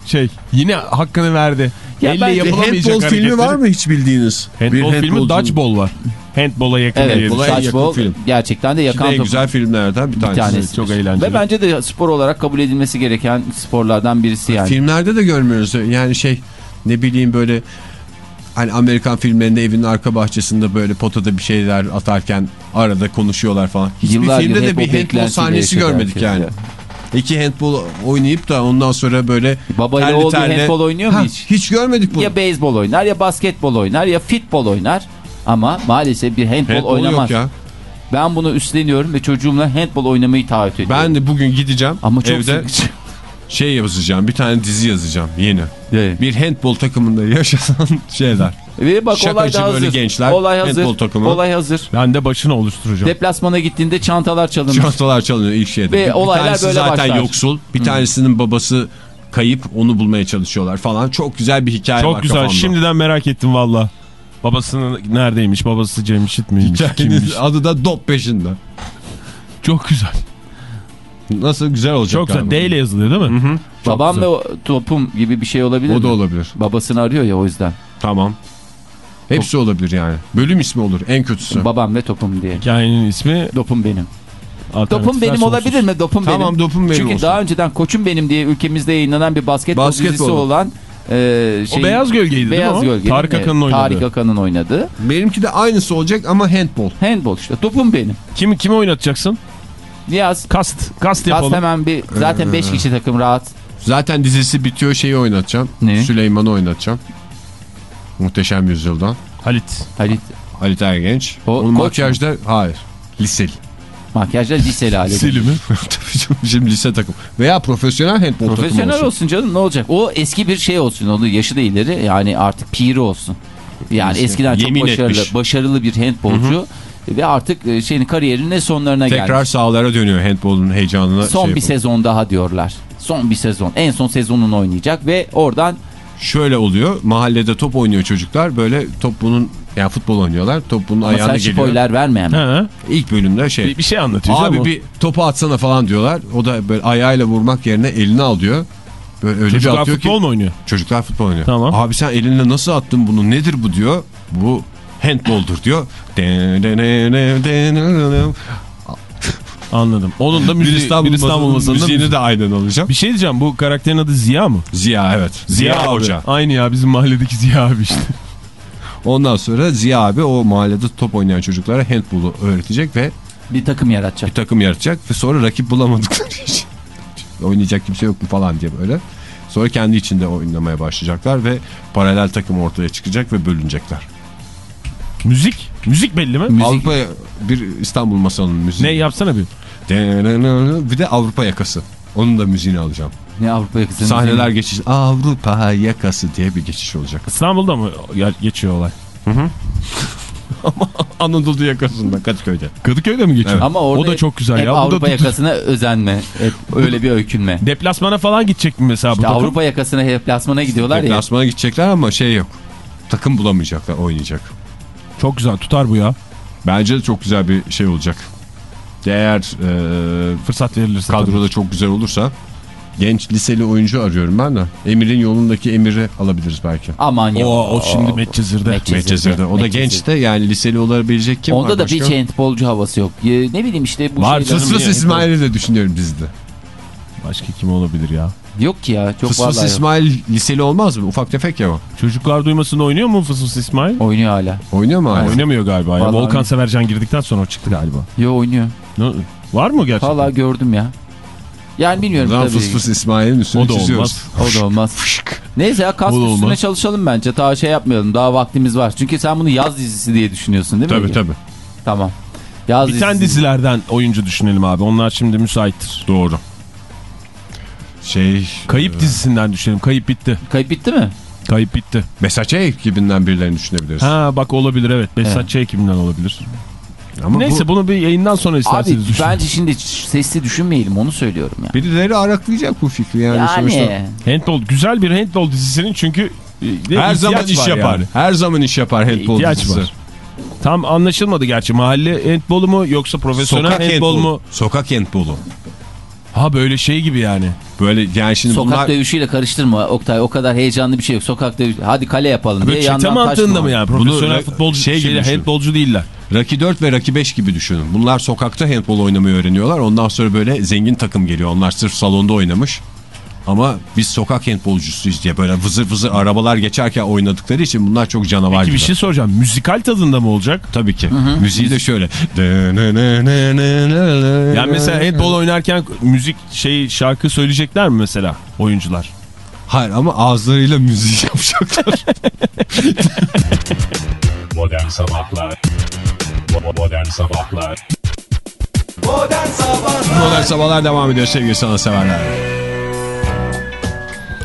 Speaker 4: şey yine hakkını verdi.
Speaker 3: Ya
Speaker 4: Elle yapılamayacak
Speaker 2: Handball filmi
Speaker 4: hareketleri.
Speaker 2: var mı hiç bildiğiniz?
Speaker 4: Handball filmi
Speaker 2: handbolcunun-
Speaker 4: Dodgeball var. Handball'a yakın
Speaker 3: evet.
Speaker 2: Handball'a en yakın
Speaker 3: dodgeball
Speaker 2: film.
Speaker 3: gerçekten de yakan
Speaker 2: en güzel filmlerden bir
Speaker 3: bir
Speaker 2: tanesi.
Speaker 3: tanesi.
Speaker 4: Çok eğlenceli.
Speaker 3: Ve bence de spor olarak kabul edilmesi gereken sporlardan birisi yani.
Speaker 2: Filmlerde de görmüyoruz. Yani şey ne bileyim böyle hani Amerikan filmlerinde evinin arka bahçesinde böyle potada bir şeyler atarken arada konuşuyorlar falan. Hiçbir
Speaker 3: Yıllardır
Speaker 2: filmde de bir handball sahnesi görmedik yani. İki handball oynayıp da ondan sonra böyle
Speaker 3: Babayla
Speaker 2: terli
Speaker 3: oğlu
Speaker 2: terli-
Speaker 3: handball oynuyor mu
Speaker 2: Ha,
Speaker 3: hiç?
Speaker 2: Hiç görmedik bunu.
Speaker 3: Ya beyzbol oynar ya basketbol oynar ya futbol oynar. Ama maalesef bir handball,
Speaker 2: handball
Speaker 3: oynamaz.
Speaker 2: yok ya.
Speaker 3: Ben bunu üstleniyorum ve çocuğumla handball oynamayı taahhüt ediyorum.
Speaker 2: Ben de bugün gideceğim
Speaker 3: Ama çok
Speaker 2: evde şey yazacağım bir tane dizi yazacağım yeni.
Speaker 3: Evet.
Speaker 2: Bir handball takımında yaşanan şeyler.
Speaker 3: Ve bak olay
Speaker 2: Şakacı
Speaker 3: da
Speaker 2: böyle
Speaker 3: hazır.
Speaker 2: gençler,
Speaker 3: olay hazır.
Speaker 2: takımı.
Speaker 3: Olay hazır.
Speaker 4: Ben de başını oluşturacağım.
Speaker 3: Deplasmana gittiğinde çantalar çalınmış.
Speaker 2: Çantalar çalınıyor ilk şeyde.
Speaker 3: Ve
Speaker 2: bir, bir
Speaker 3: olaylar
Speaker 2: tanesi
Speaker 3: böyle
Speaker 2: zaten
Speaker 3: başlar.
Speaker 2: yoksul. Bir tanesinin babası kayıp onu bulmaya çalışıyorlar falan. Çok güzel bir hikaye var
Speaker 4: Çok güzel.
Speaker 2: kafamda.
Speaker 4: Şimdiden merak ettim valla. Babasının neredeymiş? Babası Cemşit miymiş?
Speaker 2: Hikayenin
Speaker 4: Kimmiş?
Speaker 2: adı da Dop peşinde.
Speaker 4: Çok güzel.
Speaker 2: Nasıl güzel olacak
Speaker 4: Çok güzel. D ile yazılıyor değil mi? Çok
Speaker 3: Babam
Speaker 4: güzel.
Speaker 3: ve topum gibi bir şey olabilir
Speaker 2: O da
Speaker 3: mi?
Speaker 2: olabilir.
Speaker 3: Babasını arıyor ya o yüzden.
Speaker 2: Tamam. Hepsi olabilir yani. Bölüm ismi olur en kötüsü.
Speaker 3: Babam ve topum diye.
Speaker 4: Hikayenin ismi
Speaker 3: Dopum benim. Dopum benim
Speaker 4: sonsuz.
Speaker 3: olabilir mi? Dopum benim.
Speaker 2: Tamam dopum benim
Speaker 3: Çünkü
Speaker 2: olsun.
Speaker 3: daha önceden Koçum Benim diye ülkemizde yayınlanan bir basketbol,
Speaker 2: Basketbol.
Speaker 3: dizisi olan e,
Speaker 4: O Beyaz Gölge'ydi
Speaker 3: Beyaz
Speaker 4: değil mi?
Speaker 3: Gölge.
Speaker 4: Tarık? Akan'ın oynadığı.
Speaker 3: Tarık Akan'ın oynadığı.
Speaker 2: Benimki de aynısı olacak ama handball.
Speaker 3: Handball işte. Topum benim.
Speaker 4: Kimi, kimi oynatacaksın?
Speaker 3: Niyaz.
Speaker 4: Kast. Kast
Speaker 3: Kast
Speaker 4: yapalım.
Speaker 3: hemen bir zaten 5 kişi takım rahat.
Speaker 2: Zaten dizisi bitiyor şeyi oynatacağım.
Speaker 3: Ne?
Speaker 2: Süleyman'ı oynatacağım. Muhteşem Yüzyıl'dan.
Speaker 4: Halit.
Speaker 3: Halit
Speaker 2: Halit Ergenç.
Speaker 3: O
Speaker 2: Onun
Speaker 3: koç
Speaker 2: makyajda hayır. Liseli.
Speaker 3: makyajda liseli hali.
Speaker 4: Sili mi?
Speaker 2: Tabii canım, Şimdi lise takım. Veya profesyonel handball takımı
Speaker 3: Profesyonel
Speaker 2: olsun.
Speaker 3: olsun. canım ne olacak? O eski bir şey olsun. Onu yaşı da ileri yani artık piri olsun. Yani eskiden çok
Speaker 2: Yemin
Speaker 3: başarılı
Speaker 2: etmiş.
Speaker 3: başarılı bir handbolcu ve artık e, şeyin kariyerinin sonlarına
Speaker 2: Tekrar
Speaker 3: gelmiş.
Speaker 2: sahalara dönüyor handball'un heyecanına.
Speaker 3: Son
Speaker 2: şey
Speaker 3: bir
Speaker 2: yapalım.
Speaker 3: sezon daha diyorlar. Son bir sezon. En son sezonunu oynayacak ve oradan
Speaker 2: Şöyle oluyor. Mahallede top oynuyor çocuklar. Böyle top bunun yani futbol oynuyorlar. Top bunun
Speaker 3: ama
Speaker 2: ayağına geliyor.
Speaker 3: spoiler vermeyen.
Speaker 4: Ha.
Speaker 2: İlk bölümde şey.
Speaker 4: Bir, bir şey anlatıyor.
Speaker 2: Abi bir topu atsana falan diyorlar. O da böyle ayağıyla vurmak yerine elini al diyor. Böyle öyle bir
Speaker 4: Çocuklar
Speaker 2: atıyor
Speaker 4: futbol
Speaker 2: ki.
Speaker 4: mu oynuyor?
Speaker 2: Çocuklar futbol oynuyor.
Speaker 4: Tamam.
Speaker 2: Abi sen elinle nasıl attın bunu? Nedir bu diyor. Bu handball'dur diyor.
Speaker 4: Anladım. Onun da müziği,
Speaker 2: Bir İstanbul,
Speaker 4: bir İstanbul
Speaker 2: Masalı'nın müziğini
Speaker 4: müziği.
Speaker 2: de aynen alacağım.
Speaker 4: Bir şey diyeceğim bu karakterin adı Ziya mı?
Speaker 2: Ziya evet. Ziya,
Speaker 4: abi.
Speaker 2: Hoca.
Speaker 4: Aynı ya bizim mahalledeki Ziya abi işte.
Speaker 2: Ondan sonra Ziya abi o mahallede top oynayan çocuklara handball'u öğretecek ve
Speaker 3: Bir takım yaratacak.
Speaker 2: bir takım yaratacak ve sonra rakip bulamadıkları için oynayacak kimse yok mu falan diye böyle. Sonra kendi içinde oynamaya başlayacaklar ve paralel takım ortaya çıkacak ve bölünecekler.
Speaker 4: Müzik. Müzik belli mi?
Speaker 3: Müzik-
Speaker 2: Avrupa bir İstanbul masalının müziği.
Speaker 4: Ne yapsana bir.
Speaker 2: Bir de Avrupa yakası. Onun da müziğini alacağım.
Speaker 3: Ne Avrupa yakasını.
Speaker 2: Sahneler geçiş. Avrupa yakası diye bir geçiş olacak.
Speaker 4: İstanbul'da mı geçiyor olay?
Speaker 2: Anadolu yakasında Kadıköy'de.
Speaker 4: Kadıköy'de mi geçiyor?
Speaker 2: Evet.
Speaker 3: Ama orada
Speaker 4: o da çok güzel ya. Bu da
Speaker 3: Avrupa yakasına özenme. Hep öyle bir öykünme.
Speaker 4: Deplasmana falan gidecek mi mesela bu
Speaker 3: İşte
Speaker 4: takım?
Speaker 3: Avrupa yakasına deplasmana gidiyorlar ya.
Speaker 2: Deplasmana gidecekler ama şey yok. Takım bulamayacaklar oynayacak.
Speaker 4: Çok güzel tutar bu ya.
Speaker 2: Bence de çok güzel bir şey olacak. Eğer e,
Speaker 4: Fırsat verilirse. tabii.
Speaker 2: kadroda çok güzel olursa genç liseli oyuncu arıyorum ben de. Emir'in yolundaki Emir'i alabiliriz belki.
Speaker 3: Aman ya.
Speaker 4: O, o şimdi Medcezir'de.
Speaker 3: Medcezir'de.
Speaker 2: O da
Speaker 3: Medcezir'de.
Speaker 2: genç de yani liseli olabilecek kim
Speaker 3: Onda
Speaker 2: var
Speaker 3: da
Speaker 2: başka?
Speaker 3: bir handbolcu havası yok. Ee, ne bileyim işte bu
Speaker 4: Var,
Speaker 3: şeyler-
Speaker 2: Fıs Fıs? İsmail'i de düşünüyorum dizide.
Speaker 4: Başka kim olabilir ya?
Speaker 3: Yok ki ya. Çok
Speaker 2: Fıs Fıs
Speaker 3: vallahi yok.
Speaker 2: İsmail liseli olmaz mı? Ufak tefek ya o.
Speaker 4: Çocuklar duymasında oynuyor mu Fısus İsmail?
Speaker 3: Oynuyor hala.
Speaker 2: Oynuyor mu hala?
Speaker 4: Oynamıyor galiba ya. Volkan
Speaker 3: oynuyor.
Speaker 4: Severcan girdikten sonra o çıktı galiba.
Speaker 3: Yo oynuyor.
Speaker 4: Ne- Var mı gerçekten?
Speaker 3: Hala gördüm ya. Yani bilmiyorum
Speaker 2: Lan
Speaker 3: tabii.
Speaker 2: Fıs Fıs İsmail'in üstünü
Speaker 4: O da
Speaker 2: çiziyoruz.
Speaker 4: olmaz.
Speaker 3: O da olmaz. Neyse ya kas üstüne
Speaker 4: olmaz.
Speaker 3: çalışalım bence. Daha şey yapmayalım. Daha vaktimiz var. Çünkü sen bunu yaz dizisi diye düşünüyorsun değil mi?
Speaker 2: Tabii tabii.
Speaker 3: Tamam. Yaz
Speaker 4: Biten
Speaker 3: dizisi.
Speaker 4: dizilerden oyuncu düşünelim abi. Onlar şimdi müsaittir.
Speaker 2: Doğru. Şey...
Speaker 4: Kayıp dizisinden düşünelim. Kayıp bitti.
Speaker 3: Kayıp bitti mi?
Speaker 4: Kayıp bitti.
Speaker 2: Mesaçe ekibinden birilerini düşünebiliriz.
Speaker 4: Ha bak olabilir evet. Besatçı
Speaker 3: Evet.
Speaker 4: ekibinden olabilir.
Speaker 2: Ama
Speaker 4: Neyse
Speaker 2: bu
Speaker 4: bunu bir yayından sonra
Speaker 3: Abi
Speaker 4: isterseniz düşünün.
Speaker 3: bence şimdi sesli düşünmeyelim onu söylüyorum ya.
Speaker 2: birileri araklayacak bu fikri yani,
Speaker 3: Yani,
Speaker 2: sonuçta.
Speaker 4: Handball güzel bir handball dizisinin çünkü e,
Speaker 2: Her zaman iş yapar.
Speaker 4: yani.
Speaker 2: Her zaman iş yapar handball
Speaker 4: İhtiyaç
Speaker 2: dizisi.
Speaker 4: var. Tam anlaşılmadı gerçi. Mahalle handbolu mu yoksa profesyonel
Speaker 2: Sokak
Speaker 4: handbol
Speaker 2: handball
Speaker 4: mu?
Speaker 2: Sokak handbolu.
Speaker 4: Ha böyle şey gibi yani.
Speaker 2: Böyle yani şimdi
Speaker 3: Sokak
Speaker 2: bunlar
Speaker 3: dövüşüyle karıştırma Oktay. O kadar heyecanlı bir şey yok. Sokak dövüşü. Hadi kale yapalım diye
Speaker 4: Böyle çete
Speaker 3: yandan taş
Speaker 4: mantığında mı
Speaker 3: mı?
Speaker 4: yani?
Speaker 2: Bunu
Speaker 4: Profesyonel futbolcu
Speaker 2: şey
Speaker 4: şey handbolcu değiller.
Speaker 2: Rocky 4 ve Rocky 5 gibi düşünün. Bunlar sokakta handbol oynamayı öğreniyorlar. Ondan sonra böyle zengin takım geliyor. Onlar sırf salonda oynamış. Ama biz sokak handbolcusuyuz diye böyle vızır vızır arabalar geçerken oynadıkları için bunlar çok canavar
Speaker 4: Peki
Speaker 2: gibi.
Speaker 4: bir şey soracağım. Müzikal tadında mı olacak?
Speaker 2: Tabii ki. Müziği de şöyle.
Speaker 4: Yani mesela handbol oynarken müzik şey şarkı söyleyecekler mi mesela oyuncular?
Speaker 2: Hayır ama ağızlarıyla müzik yapacaklar.
Speaker 1: Modern Sabahlar Bo- Modern Sabahlar
Speaker 2: Modern sabahlar devam ediyor sevgili sanatseverler.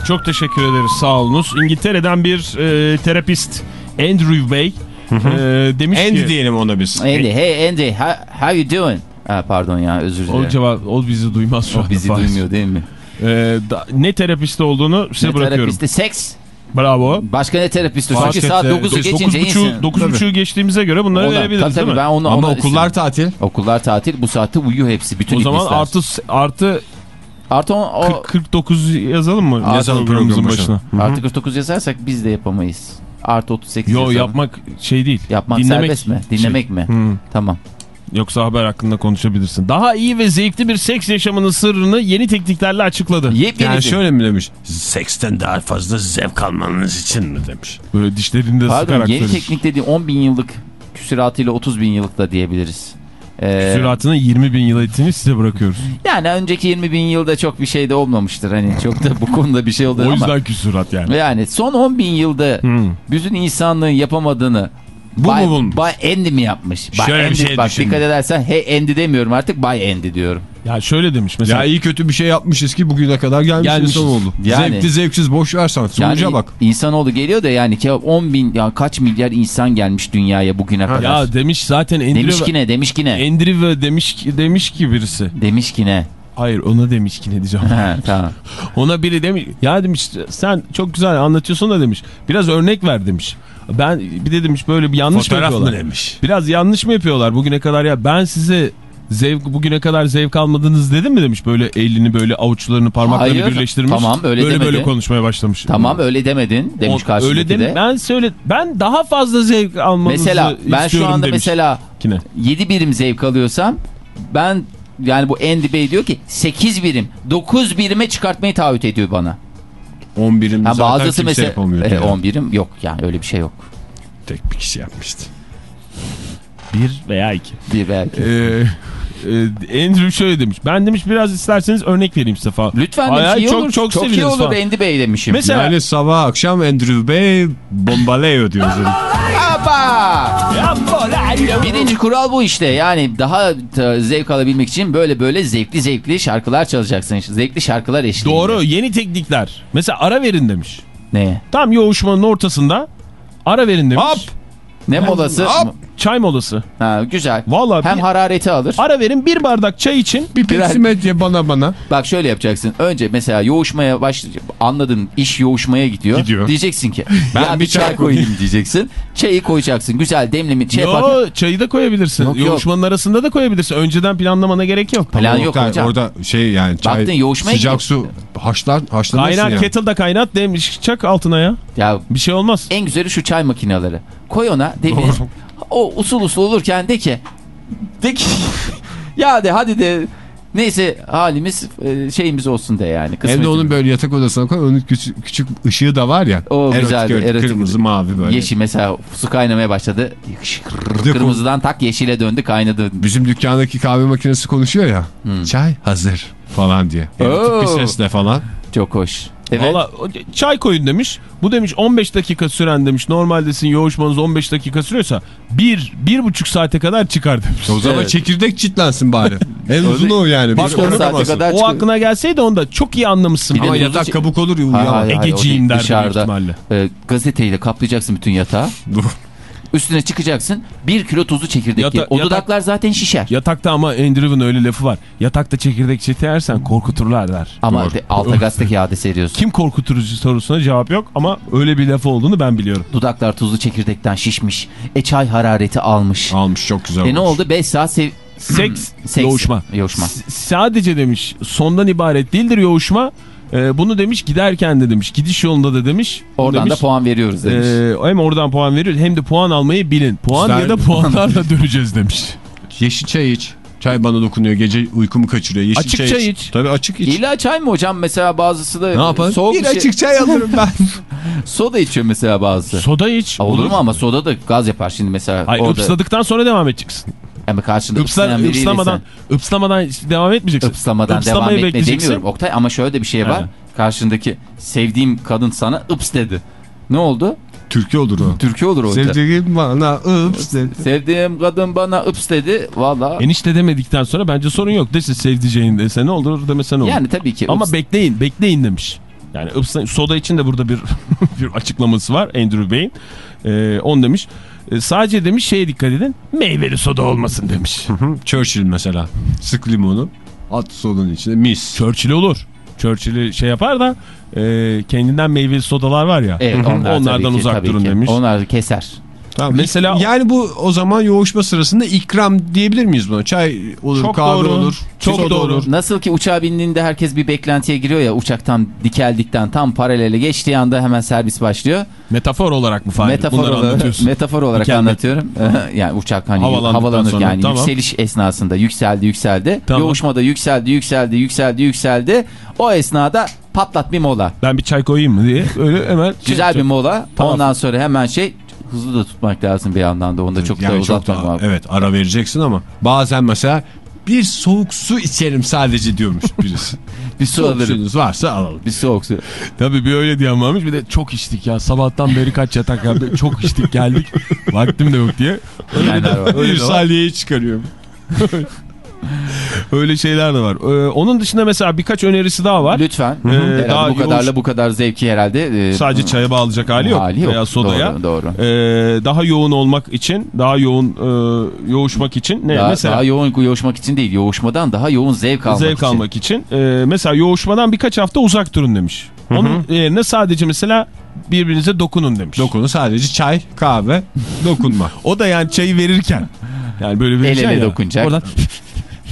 Speaker 4: Çok teşekkür ederiz sağ olunuz. İngiltere'den bir e, terapist Andrew Bey e, demiş
Speaker 2: Andy
Speaker 4: ki...
Speaker 2: diyelim ona biz.
Speaker 3: Andy, hey Andy, how, how you doing? Ha, pardon ya özür
Speaker 4: O,
Speaker 3: dilerim.
Speaker 4: cevap, o bizi duymaz şu
Speaker 3: O
Speaker 4: anda.
Speaker 3: bizi
Speaker 4: Fahir.
Speaker 3: duymuyor değil mi?
Speaker 4: E, da- ne terapisti olduğunu size
Speaker 3: Ne
Speaker 4: bırakıyorum.
Speaker 3: terapisti? Seks.
Speaker 4: Bravo.
Speaker 3: Başka ne terapisti? Çünkü saat
Speaker 2: te-
Speaker 3: 9'u geçince insan.
Speaker 4: 9.30'u geçtiğimize göre bunları
Speaker 3: Ona-
Speaker 4: verebiliriz
Speaker 3: tabii,
Speaker 4: değil mi?
Speaker 3: ben onu,
Speaker 2: Ama
Speaker 3: ona
Speaker 2: okullar tatil.
Speaker 3: Okullar tatil. Bu saatte uyuyor hepsi. Bütün
Speaker 4: O zaman artı artı
Speaker 3: Artı o, o
Speaker 4: 40 49 yazalım mı?
Speaker 2: Yazalım
Speaker 4: Yazalım programımızın
Speaker 2: program
Speaker 4: başına.
Speaker 2: başına.
Speaker 3: artı 49 yazarsak biz de yapamayız. Artı 38
Speaker 4: Yo
Speaker 3: yazalım.
Speaker 4: yapmak şey değil.
Speaker 3: Yapmak
Speaker 4: dinlemek
Speaker 3: serbest mi? Dinlemek mi?
Speaker 4: Hı.
Speaker 3: Tamam.
Speaker 4: Yoksa haber hakkında konuşabilirsin. Daha iyi ve zevkli bir seks yaşamının sırrını yeni tekniklerle açıkladı.
Speaker 3: Yepyeni
Speaker 2: Yani
Speaker 3: şey.
Speaker 2: şöyle mi demiş? Seksten daha fazla zevk almanız için mi demiş.
Speaker 4: Böyle dişlerini de
Speaker 3: Pardon
Speaker 4: sıkarak
Speaker 3: yeni
Speaker 4: söylemiş.
Speaker 3: teknik dediği 10 bin yıllık küsuratıyla 30 bin yıllık da diyebiliriz. Ee,
Speaker 4: Süratinin 20 bin yıl ettiğini size bırakıyoruz.
Speaker 3: yani önceki 20 bin yılda çok bir şey de olmamıştır. Hani çok da bu konuda bir şey oldu
Speaker 4: O
Speaker 3: ama.
Speaker 4: yüzden küsurat yani.
Speaker 3: Yani son 10 bin yılda
Speaker 4: Hmm.
Speaker 3: bütün insanlığın yapamadığını
Speaker 2: Bu
Speaker 3: Bay,
Speaker 2: mu bulmuş?
Speaker 3: Bay Andy mi yapmış? Bay
Speaker 2: Şöyle bir
Speaker 3: Andy,
Speaker 2: şey
Speaker 3: bak
Speaker 2: düşündüm.
Speaker 3: dikkat edersen hey Andy demiyorum artık Bay Andy diyorum.
Speaker 4: Ya şöyle demiş mesela.
Speaker 2: Ya iyi kötü bir şey yapmışız ki bugüne kadar gelmiş
Speaker 4: Gelmişiz.
Speaker 2: insan oldu.
Speaker 3: Yani-
Speaker 2: Zevkli zevksiz boş versen sonuca
Speaker 3: Yani
Speaker 2: bak.
Speaker 3: insanoğlu geliyor da yani ki 10 bin ya kaç milyar insan gelmiş dünyaya bugüne kadar.
Speaker 4: ya demiş zaten
Speaker 3: demiş
Speaker 4: Andrew,
Speaker 3: ki ne demiş ki ne
Speaker 4: Andrew demiş ki, demiş ki birisi.
Speaker 3: demiş ki ne.
Speaker 4: Hayır ona demiş ki ne diyeceğim.
Speaker 3: Ha, tamam.
Speaker 4: Ona biri demiş ya demiş sen çok güzel anlatıyorsun da demiş. Biraz örnek ver demiş. Ben bir de demiş böyle bir yanlış mı
Speaker 2: Fotoğraf mı
Speaker 4: yapıyorlar?
Speaker 2: demiş?
Speaker 4: Biraz yanlış mı yapıyorlar bugüne kadar ya ben size zevk bugüne kadar zevk almadınız dedim mi demiş böyle elini böyle avuçlarını parmaklarını
Speaker 3: Hayır,
Speaker 4: birleştirmiş.
Speaker 3: tamam, öyle
Speaker 4: böyle böyle
Speaker 3: demedi.
Speaker 4: konuşmaya başlamış.
Speaker 3: Tamam öyle demedin demiş karşındaki
Speaker 4: öyle
Speaker 3: de.
Speaker 4: ben söyle ben daha fazla zevk almanızı
Speaker 3: Mesela ben şu anda
Speaker 4: demiş.
Speaker 3: mesela
Speaker 4: Kine?
Speaker 3: 7 birim zevk alıyorsam ben yani bu Andy Bey diyor ki 8 birim 9 birime çıkartmayı taahhüt ediyor bana.
Speaker 2: 11'in
Speaker 3: Ha,
Speaker 2: zaten kimse
Speaker 3: mesela
Speaker 2: yapamıyor.
Speaker 3: e,
Speaker 2: yani.
Speaker 3: 10 birim yok yani öyle bir şey yok.
Speaker 2: Tek bir kişi yapmıştı.
Speaker 4: Bir veya iki.
Speaker 3: Bir belki.
Speaker 4: Ee, e, Andrew şöyle demiş. Ben demiş biraz isterseniz örnek vereyim size falan.
Speaker 3: Lütfen
Speaker 4: Ay,
Speaker 3: demiş
Speaker 4: ay,
Speaker 3: iyi
Speaker 4: çok,
Speaker 3: olur.
Speaker 4: Çok,
Speaker 3: Çok iyi olur
Speaker 4: falan.
Speaker 3: Andy Bey demişim.
Speaker 4: Mesela-
Speaker 2: Yani sabah akşam Andrew Bey bombaleo diyoruz.
Speaker 3: Birinci kural bu işte. Yani daha zevk alabilmek için böyle böyle zevkli zevkli şarkılar çalacaksın. Zevkli şarkılar eşliğinde.
Speaker 4: Doğru yeni teknikler. Mesela ara verin demiş.
Speaker 3: Ne?
Speaker 4: Tam yoğuşmanın ortasında ara verin demiş.
Speaker 2: Hop!
Speaker 3: Ne molası?
Speaker 2: Hop!
Speaker 4: Çay molası.
Speaker 3: Ha, güzel.
Speaker 4: Vallahi
Speaker 3: Hem
Speaker 4: bir-
Speaker 3: harareti alır.
Speaker 4: Ara verin bir bardak çay için.
Speaker 2: Bir Pepsi medya bana bana.
Speaker 3: Bak şöyle yapacaksın. Önce mesela yoğuşmaya başlayacak. Anladın iş yoğuşmaya gidiyor.
Speaker 2: Gidiyor.
Speaker 3: Diyeceksin ki
Speaker 2: Ben
Speaker 3: ben
Speaker 2: bir
Speaker 3: çay
Speaker 2: çay
Speaker 3: koyayım diyeceksin. Çayı koyacaksın. Güzel demlemi şey
Speaker 4: Yo
Speaker 3: yapar.
Speaker 4: çayı da koyabilirsin.
Speaker 3: Yok, yok.
Speaker 4: Yoğuşmanın arasında da koyabilirsin. Önceden planlamana gerek yok.
Speaker 3: Plan yok
Speaker 2: Oktay,
Speaker 3: hocam.
Speaker 2: Orada şey yani çay,
Speaker 3: Baktın yoğuşmaya
Speaker 2: sıcak
Speaker 3: gidiyor.
Speaker 2: su haşlar haşlanırsın
Speaker 4: Kaynat
Speaker 2: ya.
Speaker 4: kettle'da kaynat demiş çak altına ya.
Speaker 3: Ya
Speaker 4: Bir şey olmaz.
Speaker 3: en güzeli şu çay makineleri. Koy ona demir. O usul usul olurken de ki de ki ya de hadi de neyse halimiz e, şeyimiz olsun de yani.
Speaker 2: Hem de
Speaker 3: kısmetimiz.
Speaker 2: onun böyle yatak odasına koy. Onun küçük, küçük ışığı da var ya.
Speaker 3: O
Speaker 2: erotik,
Speaker 3: güzeldi,
Speaker 2: erotik,
Speaker 3: erotik.
Speaker 2: Kırmızı mavi böyle.
Speaker 3: Yeşil mesela su kaynamaya başladı. Kırmızıdan tak yeşile döndü kaynadı.
Speaker 2: Bizim dükkandaki kahve makinesi konuşuyor ya. Çay hazır falan diye. Erotik
Speaker 3: Oo.
Speaker 2: bir sesle falan.
Speaker 3: Çok hoş. Evet.
Speaker 4: Valla çay koyun demiş. Bu demiş 15 dakika süren demiş. Normalde sizin yoğuşmanız 15 dakika sürüyorsa 1 bir, buçuk saate kadar çıkar demiş.
Speaker 2: O zaman
Speaker 3: Evet.
Speaker 2: çekirdek çitlensin bari. en uzun o yani.
Speaker 3: Bak
Speaker 2: Bir
Speaker 3: on saate kadar
Speaker 4: O aklına gelseydi onda çok iyi anlamışsın.
Speaker 2: Ama yatak kabuk olur ya uyuyamam.
Speaker 4: Egeciyim derdi büyük
Speaker 3: dışarıda.
Speaker 4: ihtimalle.
Speaker 3: E, gazeteyle kaplayacaksın bütün yatağı. Üstüne çıkacaksın. Bir kilo tuzlu çekirdek
Speaker 4: Yata-
Speaker 3: ye. O
Speaker 4: yatak-
Speaker 3: dudaklar zaten şişer.
Speaker 4: Yatakta ama Andrew'un öyle lafı var. Yatakta çekirdek çetersen korkuturlar der.
Speaker 3: Ama
Speaker 2: Doğru.
Speaker 3: de, alta gazete kağıdı seriyorsun.
Speaker 4: Kim korkuturucu sorusuna cevap yok ama öyle bir lafı olduğunu ben biliyorum.
Speaker 3: Dudaklar tuzlu çekirdekten şişmiş. E çay harareti almış.
Speaker 2: Almış çok güzel
Speaker 3: E ne
Speaker 2: olmuş.
Speaker 3: oldu? 5 saat sev...
Speaker 4: Seks,
Speaker 3: Seks.
Speaker 4: yoğuşma.
Speaker 3: Yoğuşma.
Speaker 4: S- sadece demiş sondan ibaret değildir yoğuşma. Ee, bunu demiş giderken de demiş gidiş yolunda da demiş.
Speaker 3: Oradan
Speaker 4: demiş,
Speaker 3: da puan veriyoruz demiş.
Speaker 4: Ee, hem oradan puan veriyor hem de puan almayı bilin. Puan
Speaker 2: Güzel.
Speaker 4: ya da puanlarla döneceğiz demiş.
Speaker 2: Yeşil çay iç. Çay bana dokunuyor. Gece uykumu kaçırıyor. Yeşil
Speaker 4: Açık çay iç.
Speaker 2: Tabii açık iç.
Speaker 3: İlla çay mı hocam? Mesela bazısı da
Speaker 2: Ne yapalım?
Speaker 3: soğuk
Speaker 2: bir
Speaker 3: bir şey.
Speaker 2: açık çay alırım ben.
Speaker 3: Soda içiyor mesela bazısı.
Speaker 4: Soda iç.
Speaker 3: Ha, olur mu ama soda da gaz yapar şimdi mesela.
Speaker 4: Ay
Speaker 3: orada.
Speaker 4: ıpsladıktan sonra devam edeceksin.
Speaker 3: Ama karşında
Speaker 4: Ipsla, ıpslamadan,
Speaker 3: sen-
Speaker 4: ıpslamadan devam etmeyeceksin.
Speaker 3: ıpslamadan
Speaker 4: Islamayı
Speaker 3: devam etme demiyorum. Oktay ama şöyle de bir şey var.
Speaker 4: He.
Speaker 3: Karşındaki sevdiğim kadın sana ıps dedi. Ne oldu?
Speaker 2: Türkiye olur o.
Speaker 3: Türkiye olur orada.
Speaker 2: Sevdiğim bana ıps dedi.
Speaker 3: Sevdiğim kadın bana ıps dedi. Valla.
Speaker 4: Enişte demedikten sonra bence sorun yok. Dese sevdiceğin dese ne olur demese ne olur.
Speaker 3: Yani tabii ki.
Speaker 4: Ama bekleyin, bekleyin demiş. Yani ıpsa- soda için de burada bir bir açıklaması var Andrew Bey'in. Ee, on demiş. Ee, sadece demiş şeye dikkat edin. Meyveli soda olmasın demiş.
Speaker 2: Churchill mesela. Sık limonu. At sodun içine mis.
Speaker 4: Churchill olur. Churchill'i şey yapar da e, kendinden meyveli sodalar var ya.
Speaker 3: Evet, onlar
Speaker 4: onlardan
Speaker 3: ki,
Speaker 4: uzak durun
Speaker 3: ki.
Speaker 4: demiş.
Speaker 3: Onlar keser.
Speaker 2: Tamam.
Speaker 4: Mesela-
Speaker 2: yani bu o zaman yoğuşma sırasında ikram diyebilir miyiz buna? Çay olur,
Speaker 4: Çok
Speaker 2: kahve
Speaker 4: doğru.
Speaker 2: olur,
Speaker 4: Çok doğru.
Speaker 2: olur.
Speaker 3: Nasıl ki uçağa bindiğinde herkes bir beklentiye giriyor ya uçaktan dikeldikten tam paralele geçtiği anda hemen servis başlıyor.
Speaker 4: Metafor olarak mı Fahir?
Speaker 3: metafor
Speaker 4: Bunları
Speaker 3: olarak,
Speaker 4: anlatıyorsun.
Speaker 3: metafor olarak
Speaker 4: Mükemmel.
Speaker 3: anlatıyorum. yani uçak hani havalanır
Speaker 4: sonra,
Speaker 3: yani
Speaker 4: tamam.
Speaker 3: yükseliş esnasında yükseldi yükseldi.
Speaker 4: Tamam.
Speaker 3: Yoğuşmada yükseldi yükseldi yükseldi yükseldi. O esnada patlat bir mola.
Speaker 4: Ben bir çay koyayım mı diye öyle hemen.
Speaker 3: Güzel bir mola.
Speaker 4: Tamam.
Speaker 3: Ondan sonra hemen şey hızlı da tutmak lazım bir yandan da onu da çok
Speaker 2: Yani da,
Speaker 3: lazım.
Speaker 2: evet ara vereceksin ama bazen mesela bir soğuk su içerim sadece diyormuş birisi.
Speaker 3: Bir su
Speaker 2: soğuk
Speaker 3: alırım.
Speaker 2: suyunuz varsa alalım.
Speaker 3: Bir soğuk su.
Speaker 4: Tabii bir öyle diyen varmış bir de çok içtik ya sabahtan beri kaç yatak yaptık çok içtik geldik vaktim de yok diye.
Speaker 3: Diyenler var.
Speaker 2: bir saliyeyi çıkarıyorum.
Speaker 4: Öyle şeyler de var. Ee, onun dışında mesela birkaç önerisi daha var.
Speaker 3: Lütfen.
Speaker 4: Ee,
Speaker 3: Herhalde
Speaker 4: daha
Speaker 3: bu kadarla
Speaker 4: yoğun-
Speaker 3: bu kadar zevki herhalde. e,
Speaker 4: Sadece çaya bağlayacak hali yok.
Speaker 3: hali yok.
Speaker 4: Veya sodaya.
Speaker 3: Doğru. doğru.
Speaker 4: Ee, daha yoğun olmak için, daha yoğun e, yoğuşmak için ne
Speaker 3: Daha,
Speaker 4: mesela
Speaker 3: daha yoğun yoğuşmak için değil, yoğuşmadan daha yoğun zevk almak
Speaker 4: zevk
Speaker 3: için.
Speaker 4: almak için. e, mesela yoğuşmadan birkaç hafta uzak durun demiş. Onun yerine sadece mesela birbirinize dokunun demiş.
Speaker 2: Dokunu sadece çay, kahve, dokunma.
Speaker 4: O da yani çayı verirken. Yani böyle
Speaker 3: El
Speaker 4: vereceksin
Speaker 3: ele
Speaker 4: ya.
Speaker 3: dokunacak.
Speaker 4: Oradan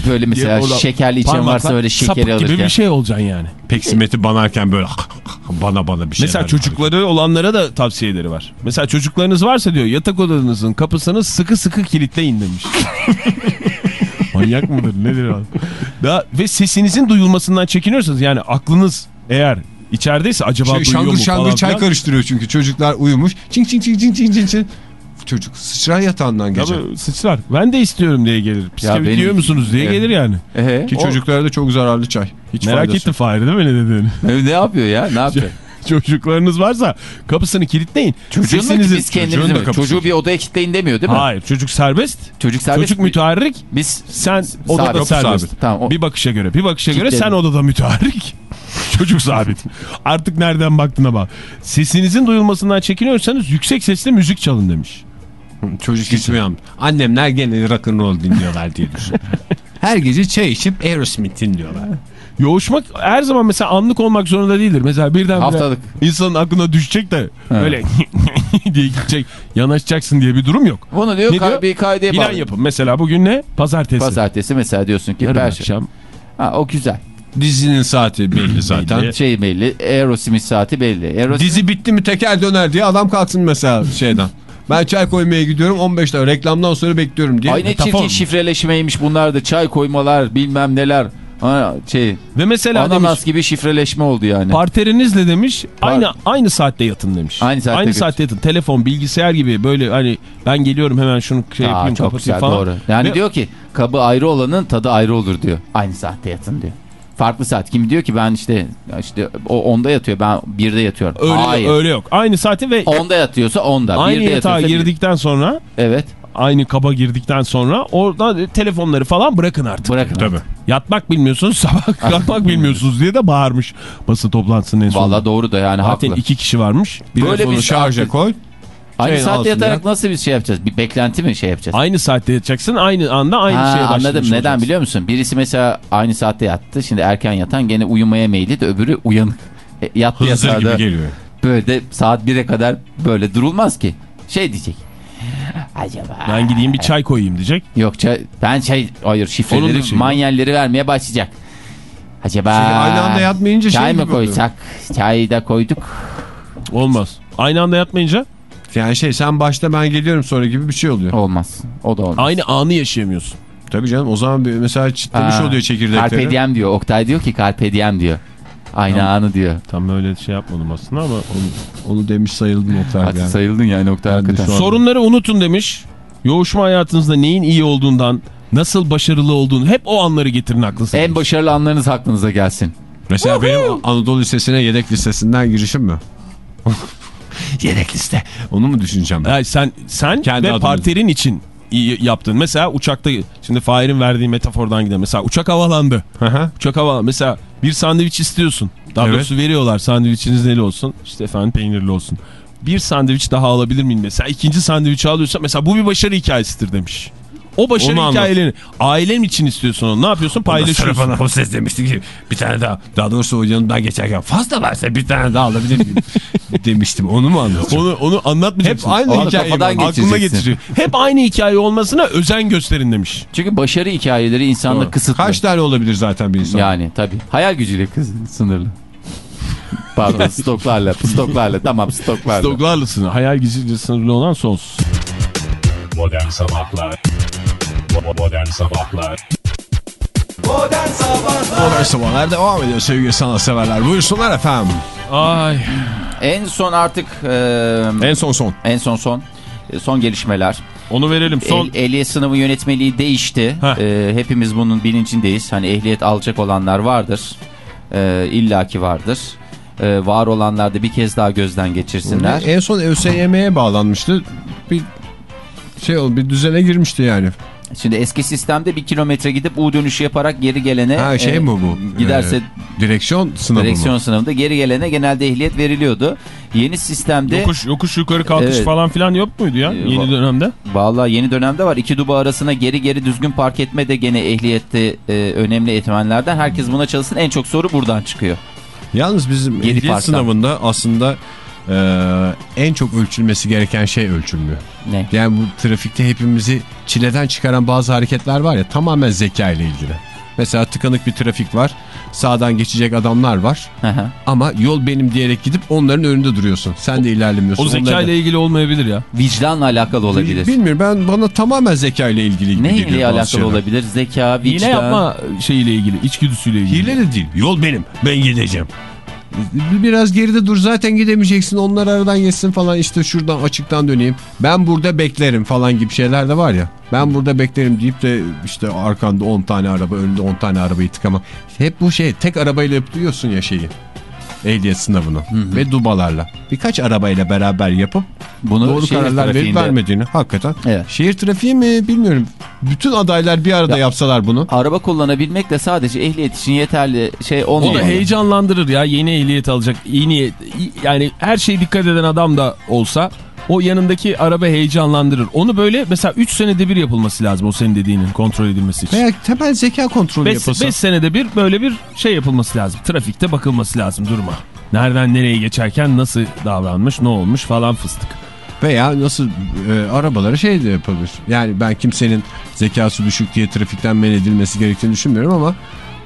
Speaker 3: Böyle mesela şekerli içen
Speaker 4: parmakla
Speaker 3: varsa böyle
Speaker 4: sapık
Speaker 3: şekeri alırken.
Speaker 4: gibi bir şey olacaksın yani.
Speaker 2: Peksimeti banarken böyle bana bana bir şey
Speaker 4: Mesela çocukları olanlara da tavsiyeleri var. Mesela çocuklarınız varsa diyor yatak odanızın kapısını sıkı sıkı kilitleyin demiş. Manyak mıdır nedir abi? Daha, ve sesinizin duyulmasından çekiniyorsanız yani aklınız eğer içerideyse acaba
Speaker 2: şey,
Speaker 4: duyuyor
Speaker 2: şangır
Speaker 4: mu
Speaker 2: şangır
Speaker 4: falan
Speaker 2: çay
Speaker 4: filan.
Speaker 2: karıştırıyor çünkü çocuklar uyumuş. Çing çing çing çing çing çing çing. Çocuk sıçrar yatağından gece.
Speaker 4: Tabii sıçrar. Ben de istiyorum diye gelir. Bisküvit
Speaker 3: benim-
Speaker 4: yiyor musunuz diye
Speaker 3: Evet.
Speaker 4: gelir yani.
Speaker 3: Ee,
Speaker 2: Ki
Speaker 3: o-
Speaker 2: çocuklara da çok zararlı çay. Hiç
Speaker 4: Merak ettim Fahri değil mi ne dediğini?
Speaker 3: ne yapıyor ya? Ne yapıyor?
Speaker 4: Çocuklarınız varsa kapısını kilitleyin.
Speaker 3: Çocuğun da biz
Speaker 4: da
Speaker 3: mi? Çocuğu bir odaya kilitleyin demiyor değil mi?
Speaker 4: Hayır çocuk serbest.
Speaker 3: Çocuk serbest.
Speaker 4: Çocuk müteharrik.
Speaker 3: Biz
Speaker 4: Sen odada
Speaker 3: Sabit.
Speaker 4: serbest.
Speaker 3: Tamam. O,
Speaker 4: Bir bakışa göre. Bir bakışa göre
Speaker 3: Kitledim.
Speaker 4: sen odada müteharrik. Çocuk sabit. Artık nereden baktığına bak. Sesinizin duyulmasından çekiniyorsanız yüksek sesle müzik çalın demiş.
Speaker 2: Çocuk hiç uyanmıyor. Annemler gene rock'n'roll dinliyorlar diye düşün. Her gece çay içip Aerosmith dinliyorlar.
Speaker 4: Yoğuşmak her zaman mesela anlık olmak zorunda değildir. Mesela birden
Speaker 3: Haftalık.
Speaker 4: insanın aklına düşecek de böyle diye gidecek yanaşacaksın diye bir durum yok.
Speaker 3: bunu diyor,
Speaker 4: Ne diyor?
Speaker 3: bir kaideye
Speaker 4: Plan
Speaker 3: bağlı.
Speaker 4: yapın. Mesela bugün ne? Pazartesi.
Speaker 3: Pazartesi mesela diyorsun ki
Speaker 4: Yarın akşam.
Speaker 3: Ha, o güzel.
Speaker 2: Dizinin saati belli zaten.
Speaker 4: Belli.
Speaker 3: Şey belli. Aerosmith saati belli. Aerosmith
Speaker 2: Dizi bitti mi teker döner diye adam kalksın mesela şeyden. Ben çay koymaya gidiyorum 15 dakika reklamdan sonra bekliyorum diye.
Speaker 3: Ay ne çirkin şifreleşmeymiş bunlar da çay koymalar bilmem neler. Ha, şey
Speaker 4: Ve mesela
Speaker 3: ananas
Speaker 4: demiş
Speaker 3: gibi şifreleşme oldu yani.
Speaker 4: partnerinizle demiş aynı aynı saatte yatın demiş.
Speaker 3: Aynı saatte
Speaker 4: aynı
Speaker 3: götür.
Speaker 4: saatte yatın. Telefon, bilgisayar gibi böyle hani ben geliyorum hemen şunu şey
Speaker 3: Aa,
Speaker 4: yapayım
Speaker 3: çok güzel
Speaker 4: falan.
Speaker 3: doğru. Yani
Speaker 4: Ve-
Speaker 3: diyor ki kabı ayrı olanın tadı ayrı olur diyor. Aynı saatte yatın diyor. Farklı saat. Kim diyor ki ben işte işte o onda yatıyor ben birde yatıyorum.
Speaker 4: Öyle,
Speaker 3: Hayır.
Speaker 4: öyle yok. Aynı saati ve
Speaker 3: Onda yatıyorsa onda.
Speaker 4: aynı
Speaker 3: birde
Speaker 4: yatağa
Speaker 3: yatıyorsa bir-
Speaker 4: girdikten sonra
Speaker 3: Evet.
Speaker 4: aynı kaba girdikten sonra orada telefonları falan bırakın artık.
Speaker 3: Bırakın.
Speaker 2: Tabii.
Speaker 4: Yatmak bilmiyorsunuz sabah kalkmak bilmiyorsunuz diye de bağırmış basın toplantısının en sonunda.
Speaker 3: Valla doğru da yani
Speaker 4: Zaten
Speaker 3: haklı.
Speaker 4: iki kişi varmış. Bir
Speaker 3: Böyle bir
Speaker 2: şarja koy.
Speaker 3: Aynı saatte
Speaker 2: altında.
Speaker 3: yatarak nasıl bir şey yapacağız? Bir beklenti mi şey yapacağız?
Speaker 4: Aynı saatte yatacaksın aynı anda aynı
Speaker 3: Ha,
Speaker 4: şeye başlamış
Speaker 3: anladım. Neden
Speaker 4: olacaksın.
Speaker 3: biliyor musun? Birisi mesela aynı saatte yattı. Şimdi erken yatan gene uyumaya meyilli de öbürü uyanık. E, yattı
Speaker 2: Hızır gibi
Speaker 3: yatağda.
Speaker 2: geliyor.
Speaker 3: Böyle de saat 1'e kadar böyle durulmaz ki. Şey diyecek. Acaba.
Speaker 4: Ben gideyim bir çay koyayım diyecek.
Speaker 3: Yok çay, ben çay hayır şifreleri
Speaker 4: şeyi
Speaker 3: manyelleri vermeye başlayacak. Acaba
Speaker 2: Çünkü aynı anda yatmayınca
Speaker 3: çay
Speaker 2: şey
Speaker 3: mı
Speaker 2: gibi oluyor.
Speaker 3: koysak? Çayı da koyduk.
Speaker 4: Olmaz. Aynı anda yatmayınca
Speaker 2: Yani şey sen başta ben geliyorum sonra gibi bir şey oluyor.
Speaker 3: Olmaz. O da olmaz.
Speaker 4: aynı anı yaşayamıyorsun.
Speaker 2: Tabii canım o zaman bir, mesela çitlemiş
Speaker 3: Ha,
Speaker 2: oluyor çekirdekleri.
Speaker 3: Carpe diem diyor. Oktay diyor ki carpe diem diyor. Aynı
Speaker 4: Tamam.
Speaker 3: anı diyor.
Speaker 4: Tam öyle şey yapmadım aslında ama.
Speaker 2: Onu demiş sayıldı Oktay.
Speaker 3: Hadi
Speaker 2: yani.
Speaker 3: sayıldın yani Oktay hakikaten.
Speaker 4: Sorunları unutun demiş. Yoğuşma hayatınızda neyin iyi olduğundan, nasıl başarılı olduğunu hep o anları getirin aklınıza.
Speaker 3: En başarılı anlarınız aklınıza gelsin.
Speaker 2: Mesela benim Anadolu Lisesi'ne yedek listesinden girişim mi? Yedek liste. Onu mu düşüneceğim ben?
Speaker 4: Yani sen sen
Speaker 2: Kendi
Speaker 4: ve
Speaker 2: adımız.
Speaker 4: parterin için iyi yaptın. Mesela uçakta şimdi Fahir'in verdiği metafordan gidelim. Mesela uçak havalandı.
Speaker 2: Hı hı.
Speaker 4: Uçak havalandı. Mesela bir sandviç istiyorsun. Daha
Speaker 2: Evet.
Speaker 4: doğrusu veriyorlar sandviçiniz neli olsun. İşte efendim peynirli olsun. Bir sandviç daha alabilir miyim mesela? ikinci sandviçi alıyorsa mesela bu bir başarı hikayesidir demiş. O başarı
Speaker 2: Onu anlat.
Speaker 4: hikayelerini ailen için istiyorsun onu. Ne yapıyorsun? Paylaşıyorsun.
Speaker 2: bana hostes demişti ki bir tane daha daha doğrusu o yanından geçerken fazla varsa bir tane daha alabilir miyim demiştim onu mu anlatacağım?
Speaker 4: Onu, onu anlatmayacaksın.
Speaker 2: Hep aynı
Speaker 3: Onu
Speaker 2: hikaye
Speaker 3: kafadan
Speaker 2: var.
Speaker 3: geçireceksin.
Speaker 4: Aklıma getiriyor. Hep aynı hikaye olmasına özen gösterin demiş.
Speaker 3: Çünkü başarı hikayeleri insanda
Speaker 2: Doğru.
Speaker 3: kısıtlı.
Speaker 2: Kaç tane olabilir zaten bir insan?
Speaker 3: Yani tabii. Hayal gücüyle sınırlı. Pardon stoklarla. Stoklarla. Tamam stoklarla.
Speaker 4: Stoklarla sınır. Hayal gücü sınırlı olan sonsuz.
Speaker 1: Modern Sabahlar Bo- Modern Sabahlar
Speaker 2: Modern Sabahlar devam ediyor sevgili sanatseverler. Buyursunlar efendim.
Speaker 4: Ay.
Speaker 3: En son artık e,
Speaker 2: En son son.
Speaker 3: en son son e, son gelişmeler.
Speaker 4: Onu verelim. Son
Speaker 3: El, ehliyet sınavı yönetmeliği değişti.
Speaker 4: Heh.
Speaker 3: E, hepimiz bunun bilincindeyiz. Hani ehliyet alacak olanlar vardır. E, illaki vardır. E, var olanlar da bir kez daha gözden geçirsinler.
Speaker 2: En son ÖSYM'ye bağlanmıştı. Bir şey oldu bir düzene girmişti yani.
Speaker 3: Şimdi eski sistemde bir kilometre gidip U dönüşü yaparak geri gelene
Speaker 2: Ha şey
Speaker 3: e,
Speaker 2: mi bu?
Speaker 3: Giderse
Speaker 2: Ee, direksiyon sınavı
Speaker 3: direksiyon
Speaker 2: mı?
Speaker 3: sınavında geri gelene genelde ehliyet veriliyordu. Yeni sistemde
Speaker 4: yokuş, yokuş yukarı kalkış
Speaker 3: Evet.
Speaker 4: falan filan yok muydu ya
Speaker 3: Ee,
Speaker 4: yeni
Speaker 3: va-
Speaker 4: dönemde?
Speaker 3: Vallahi yeni dönemde var. İki duba arasına geri geri düzgün park etme de gene ehliyette e, önemli etmenlerden. Herkes buna çalışsın. En çok soru buradan çıkıyor.
Speaker 2: Yalnız bizim
Speaker 3: Yedi
Speaker 2: ehliyet
Speaker 3: parktan.
Speaker 2: sınavında aslında e, en çok ölçülmesi gereken şey ölçülmüyor.
Speaker 3: Ne?
Speaker 2: Yani bu trafikte hepimizi çileden çıkaran bazı hareketler var ya tamamen zeka ile ilgili. Mesela tıkanık bir trafik var. Sağdan geçecek adamlar var.
Speaker 3: Hı.
Speaker 2: Ama yol benim diyerek gidip onların önünde duruyorsun. Sen de ilerlemiyorsun.
Speaker 4: O zeka ile ilgili olmayabilir ya.
Speaker 3: Vicdanla alakalı olabilir.
Speaker 2: Bilmiyorum ben bana tamamen zeka ile ilgili gibi
Speaker 3: Ne
Speaker 2: geliyor
Speaker 3: ile
Speaker 2: bazı
Speaker 3: alakalı
Speaker 2: şeyler.
Speaker 3: olabilir? Zeka, vicdan.
Speaker 4: Hile yapma şeyiyle ilgili, içgüdüsüyle ilgili.
Speaker 2: Hile de değil. Yol benim. Ben gideceğim. Biraz geride dur zaten gidemeyeceksin. Onlar aradan geçsin falan işte şuradan açıktan döneyim. Ben burada beklerim falan gibi şeyler de var ya. Ben burada beklerim deyip de işte arkanda 10 tane araba önünde 10 tane arabayı tıkama. Hep bu şey tek arabayla yapıyorsun ya şeyi. Ehliyet sınavını ve dubalarla. Birkaç arabayla beraber yapıp
Speaker 3: Bunu
Speaker 2: doğru kararlar verip vermediğini hakikaten.
Speaker 3: Evet.
Speaker 2: Şehir trafiği mi bilmiyorum. Bütün adaylar bir arada
Speaker 3: Ya-
Speaker 2: yapsalar bunu.
Speaker 3: Araba kullanabilmek de sadece ehliyet için yeterli şey
Speaker 4: O
Speaker 3: olmuyor.
Speaker 4: da heyecanlandırır ya yeni ehliyet alacak. iyi niyet, iyi- yani her şeye dikkat eden adam da olsa o yanındaki araba heyecanlandırır. Onu böyle mesela 3 senede bir yapılması lazım o senin dediğinin kontrol edilmesi için.
Speaker 2: Veya temel zeka kontrolü
Speaker 4: 5
Speaker 2: yapılsa.
Speaker 4: senede bir böyle bir şey yapılması lazım. Trafikte bakılması lazım duruma. Nereden nereye geçerken nasıl davranmış, ne olmuş falan fıstık.
Speaker 2: Veya nasıl e, arabalara şey de yapabilir. Yani ben kimsenin zekası düşük diye trafikten men edilmesi gerektiğini düşünmüyorum ama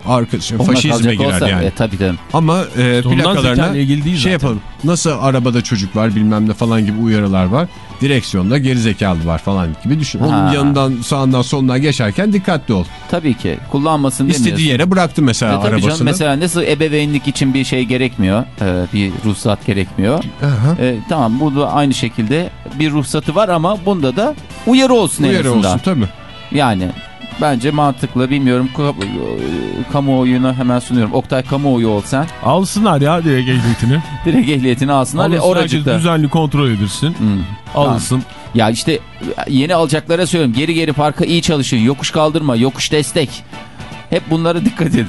Speaker 2: arkadaşım
Speaker 3: Ona
Speaker 2: faşizme girer
Speaker 3: olsa,
Speaker 2: yani.
Speaker 3: E, tabii canım.
Speaker 2: Ama e, plakalarına
Speaker 4: ilgili değil
Speaker 2: şey
Speaker 4: zaten.
Speaker 2: yapalım. Nasıl arabada çocuk var bilmem ne falan gibi uyarılar var. Direksiyonda geri zekalı var falan gibi düşün. Onun
Speaker 3: Ha.
Speaker 2: yanından sağından solundan geçerken dikkatli ol.
Speaker 3: Tabii ki. Kullanmasın demiyorsun.
Speaker 2: İstediği yere bıraktı mesela
Speaker 3: E, tabii
Speaker 2: arabasını.
Speaker 3: canım mesela nasıl ebeveynlik için bir şey gerekmiyor, e, bir ruhsat gerekmiyor.
Speaker 2: Aha.
Speaker 3: E, tamam bu da aynı şekilde bir ruhsatı var ama bunda da uyarı olsun en
Speaker 2: Uyarı olsun tabii.
Speaker 3: Yani bence mantıklı bilmiyorum Ka- kamuoyuna hemen sunuyorum. Oktay kamuoyu olsan
Speaker 4: Alsınlar ya direkt ehliyetini.
Speaker 3: direkt ehliyetini alsınlar ve
Speaker 4: Alırsın, herkes
Speaker 3: oracıkta.
Speaker 4: düzenli kontrol edilsin.
Speaker 3: Hmm, tamam.
Speaker 4: Alırsın.
Speaker 3: Ya işte yeni alacaklara söylüyorum geri geri parka iyi çalışın yokuş kaldırma yokuş destek. Hep bunlara dikkat edin.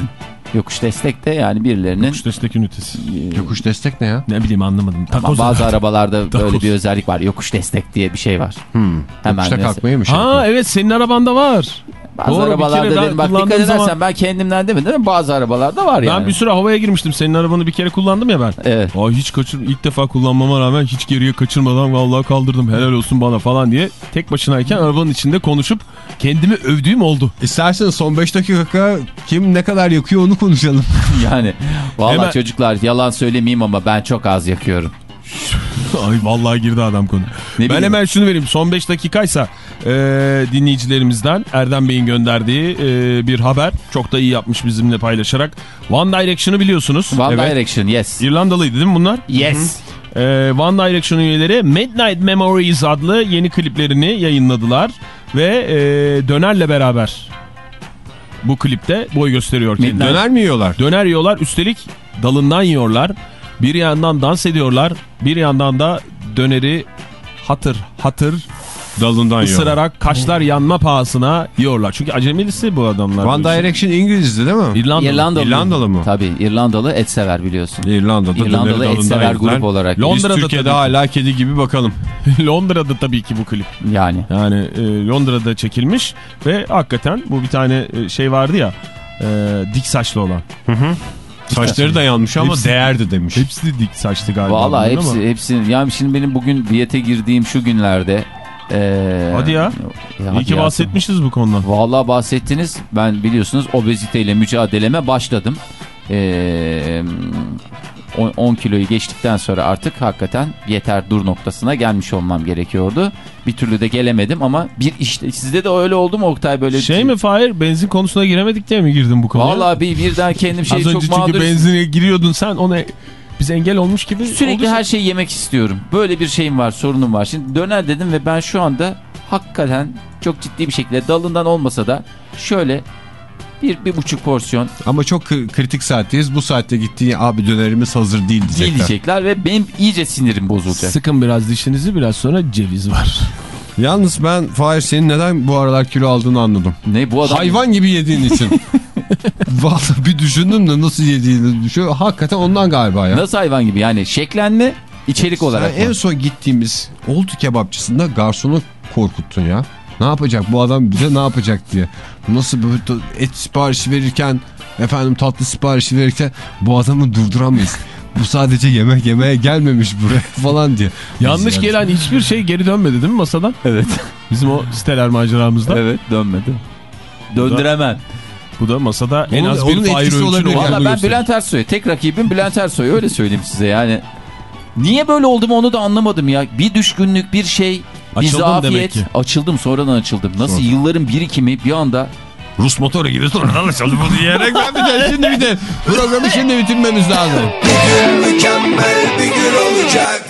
Speaker 3: Yokuş destek de yani birilerinin
Speaker 4: Yokuş destek ünitesi.
Speaker 2: Yokuş destek ne ya?
Speaker 4: Ne bileyim anlamadım.
Speaker 3: Ama
Speaker 4: Takoz
Speaker 3: bazı
Speaker 4: herhalde.
Speaker 3: arabalarda böyle
Speaker 4: Takoz.
Speaker 3: bir özellik var. Yokuş destek diye bir şey var.
Speaker 2: Hmm.
Speaker 3: Hemen
Speaker 2: Yokuşta
Speaker 3: mesela-
Speaker 2: kalkmayı mı şey
Speaker 4: Ha evet senin arabanda var.
Speaker 3: Bazı
Speaker 4: Doğru,
Speaker 3: arabalarda
Speaker 4: ben
Speaker 3: bak dikkat edersen
Speaker 4: zaman-
Speaker 3: ben kendimden demedim ama bazı arabalarda var yani.
Speaker 4: Ben bir süre havaya girmiştim. Senin arabanı bir kere kullandım ya ben.
Speaker 3: Evet.
Speaker 4: Aa, hiç kaçır ilk defa kullanmama rağmen hiç geriye kaçırmadan vallahi kaldırdım helal olsun bana falan diye tek başınayken arabanın içinde konuşup kendimi övdüğüm oldu.
Speaker 2: İstersen son 5 dakika kim ne kadar yakıyor onu konuşalım.
Speaker 3: Yani vallahi
Speaker 4: Hemen-
Speaker 3: çocuklar yalan söylemeyeyim ama ben çok az yakıyorum.
Speaker 4: Ay vallahi girdi adam konu.
Speaker 3: Ne
Speaker 4: ben hemen şunu vereyim. Son 5 dakikaysa e, dinleyicilerimizden Erdem Bey'in gönderdiği e, bir haber. Çok da iyi yapmış bizimle paylaşarak. One Direction'ı biliyorsunuz.
Speaker 3: One
Speaker 4: Evet.
Speaker 3: Direction yes.
Speaker 4: İrlandalıydı değil mi bunlar?
Speaker 3: Yes.
Speaker 4: Ee, One Direction üyeleri Midnight Memories adlı yeni kliplerini yayınladılar ve e, Döner'le beraber bu klipte boy gösteriyor.
Speaker 3: Midnight.
Speaker 2: Döner mi yiyorlar?
Speaker 4: Döner yiyorlar üstelik dalından yiyorlar. Bir yandan dans ediyorlar bir yandan da döneri hatır hatır
Speaker 2: Dalından yiyor.
Speaker 4: ısırarak kaşlar yanma pahasına yiyorlar. Çünkü acemelisi bu adamlar.
Speaker 2: One. Direction İngilizdi değil mi?
Speaker 4: İrlanda.
Speaker 3: İrlandalı.
Speaker 2: İrlandalı mı?
Speaker 3: Tabii İrlandalı et sever biliyorsun.
Speaker 2: İrlanda'da
Speaker 3: İrlandalı et sever grup olarak.
Speaker 2: Biz
Speaker 4: Londra'da
Speaker 2: Türkiye'de
Speaker 4: tabii.
Speaker 2: hala kedi gibi bakalım.
Speaker 4: Londra'da tabii ki bu klip.
Speaker 3: Yani.
Speaker 4: Yani e, Londra'da çekilmiş ve hakikaten bu bir tane e, şey vardı ya e, dik saçlı olan.
Speaker 2: Saçları da yanmış ama
Speaker 4: Hepsi-
Speaker 2: değerdi demiş.
Speaker 4: Hepsi de dik saçlı galiba.
Speaker 3: Vallahi
Speaker 4: bunların ama-
Speaker 3: hepsi, hepsi. Yani şimdi benim bugün diyete girdiğim şu günlerde. eee,
Speaker 4: Hadi ya.
Speaker 3: Ya
Speaker 4: İyi
Speaker 3: hadi
Speaker 4: ki bahsetmişiz bu konudan.
Speaker 3: Vallahi bahsettiniz. Ben biliyorsunuz obeziteyle mücadeleme başladım. Eee 10 kiloyu geçtikten sonra artık hakikaten yeter dur noktasına gelmiş olmam gerekiyordu. Bir türlü de gelemedim ama bir işte sizde de öyle oldu mu Oktay böyle?
Speaker 4: Şey mi Fahir benzin konusuna giremedik diye mi girdin bu konuya?
Speaker 3: Vallahi bir birden kendim şey
Speaker 4: Az
Speaker 3: çok
Speaker 4: önce çünkü
Speaker 3: mağdur
Speaker 4: benzine giriyordun sen ona biz engel olmuş gibi
Speaker 3: Sürekli
Speaker 4: oldu.
Speaker 3: her şeyi yemek istiyorum. Böyle bir şeyim var, sorunum var. Şimdi döner dedim ve ben şu anda hakikaten çok ciddi bir şekilde dalından olmasa da şöyle bir, bir buçuk porsiyon
Speaker 2: Ama çok kritik saatteyiz. Bu saatte gittiği abi dönerimiz hazır değil diyecekler.
Speaker 3: değil diyecekler ve benim iyice sinirim bozulacak.
Speaker 4: Sıkın biraz dişinizi biraz sonra ceviz var.
Speaker 2: Yalnız ben Fahir senin neden bu aralar kilo aldığını anladım.
Speaker 3: Ne bu adam?
Speaker 2: Hayvan gibi yediğin için. Vallahi bir düşündüm de nasıl yediğini düşün. Hakikaten ondan galiba ya.
Speaker 3: Nasıl hayvan gibi yani şeklenme içerik olarak
Speaker 2: Sen en
Speaker 3: mı?
Speaker 2: son gittiğimiz oldu kebapçısında garsonu korkuttun ya. Ne yapacak bu adam bize ne yapacak diye. Nasıl böyle et siparişi verirken efendim tatlı siparişi verirken bu adamı durduramayız. bu sadece yemek yemeye gelmemiş buraya falan diye.
Speaker 4: Yanlış gelen hiçbir şey geri dönmedi değil mi masadan?
Speaker 3: Evet.
Speaker 4: Bizim o siteler maceramızda.
Speaker 3: evet dönmedi. Döndüremem.
Speaker 4: Bu da masada en
Speaker 2: Onun-
Speaker 4: az
Speaker 2: onun
Speaker 4: bir Öğünç'ün
Speaker 2: olabilir.
Speaker 4: olduğunu
Speaker 3: Valla ben. Bülent Ersoy. Tek rakibim Bülent Ersoy. Öyle söyleyeyim size yani. Niye böyle oldu mu onu da anlamadım ya. Bir düşkünlük, bir şey, bir
Speaker 4: Açıldın demek
Speaker 3: zafiyet.
Speaker 4: ki.
Speaker 3: Açıldım sonradan açıldım. Nasıl yılların birikimi bir anda
Speaker 2: Rus motoru gibi sonradan açıldı bu diyerek ben bir de şimdi bir de programı şimdi bitirmemiz lazım.
Speaker 5: Mükemmel bir gün olacak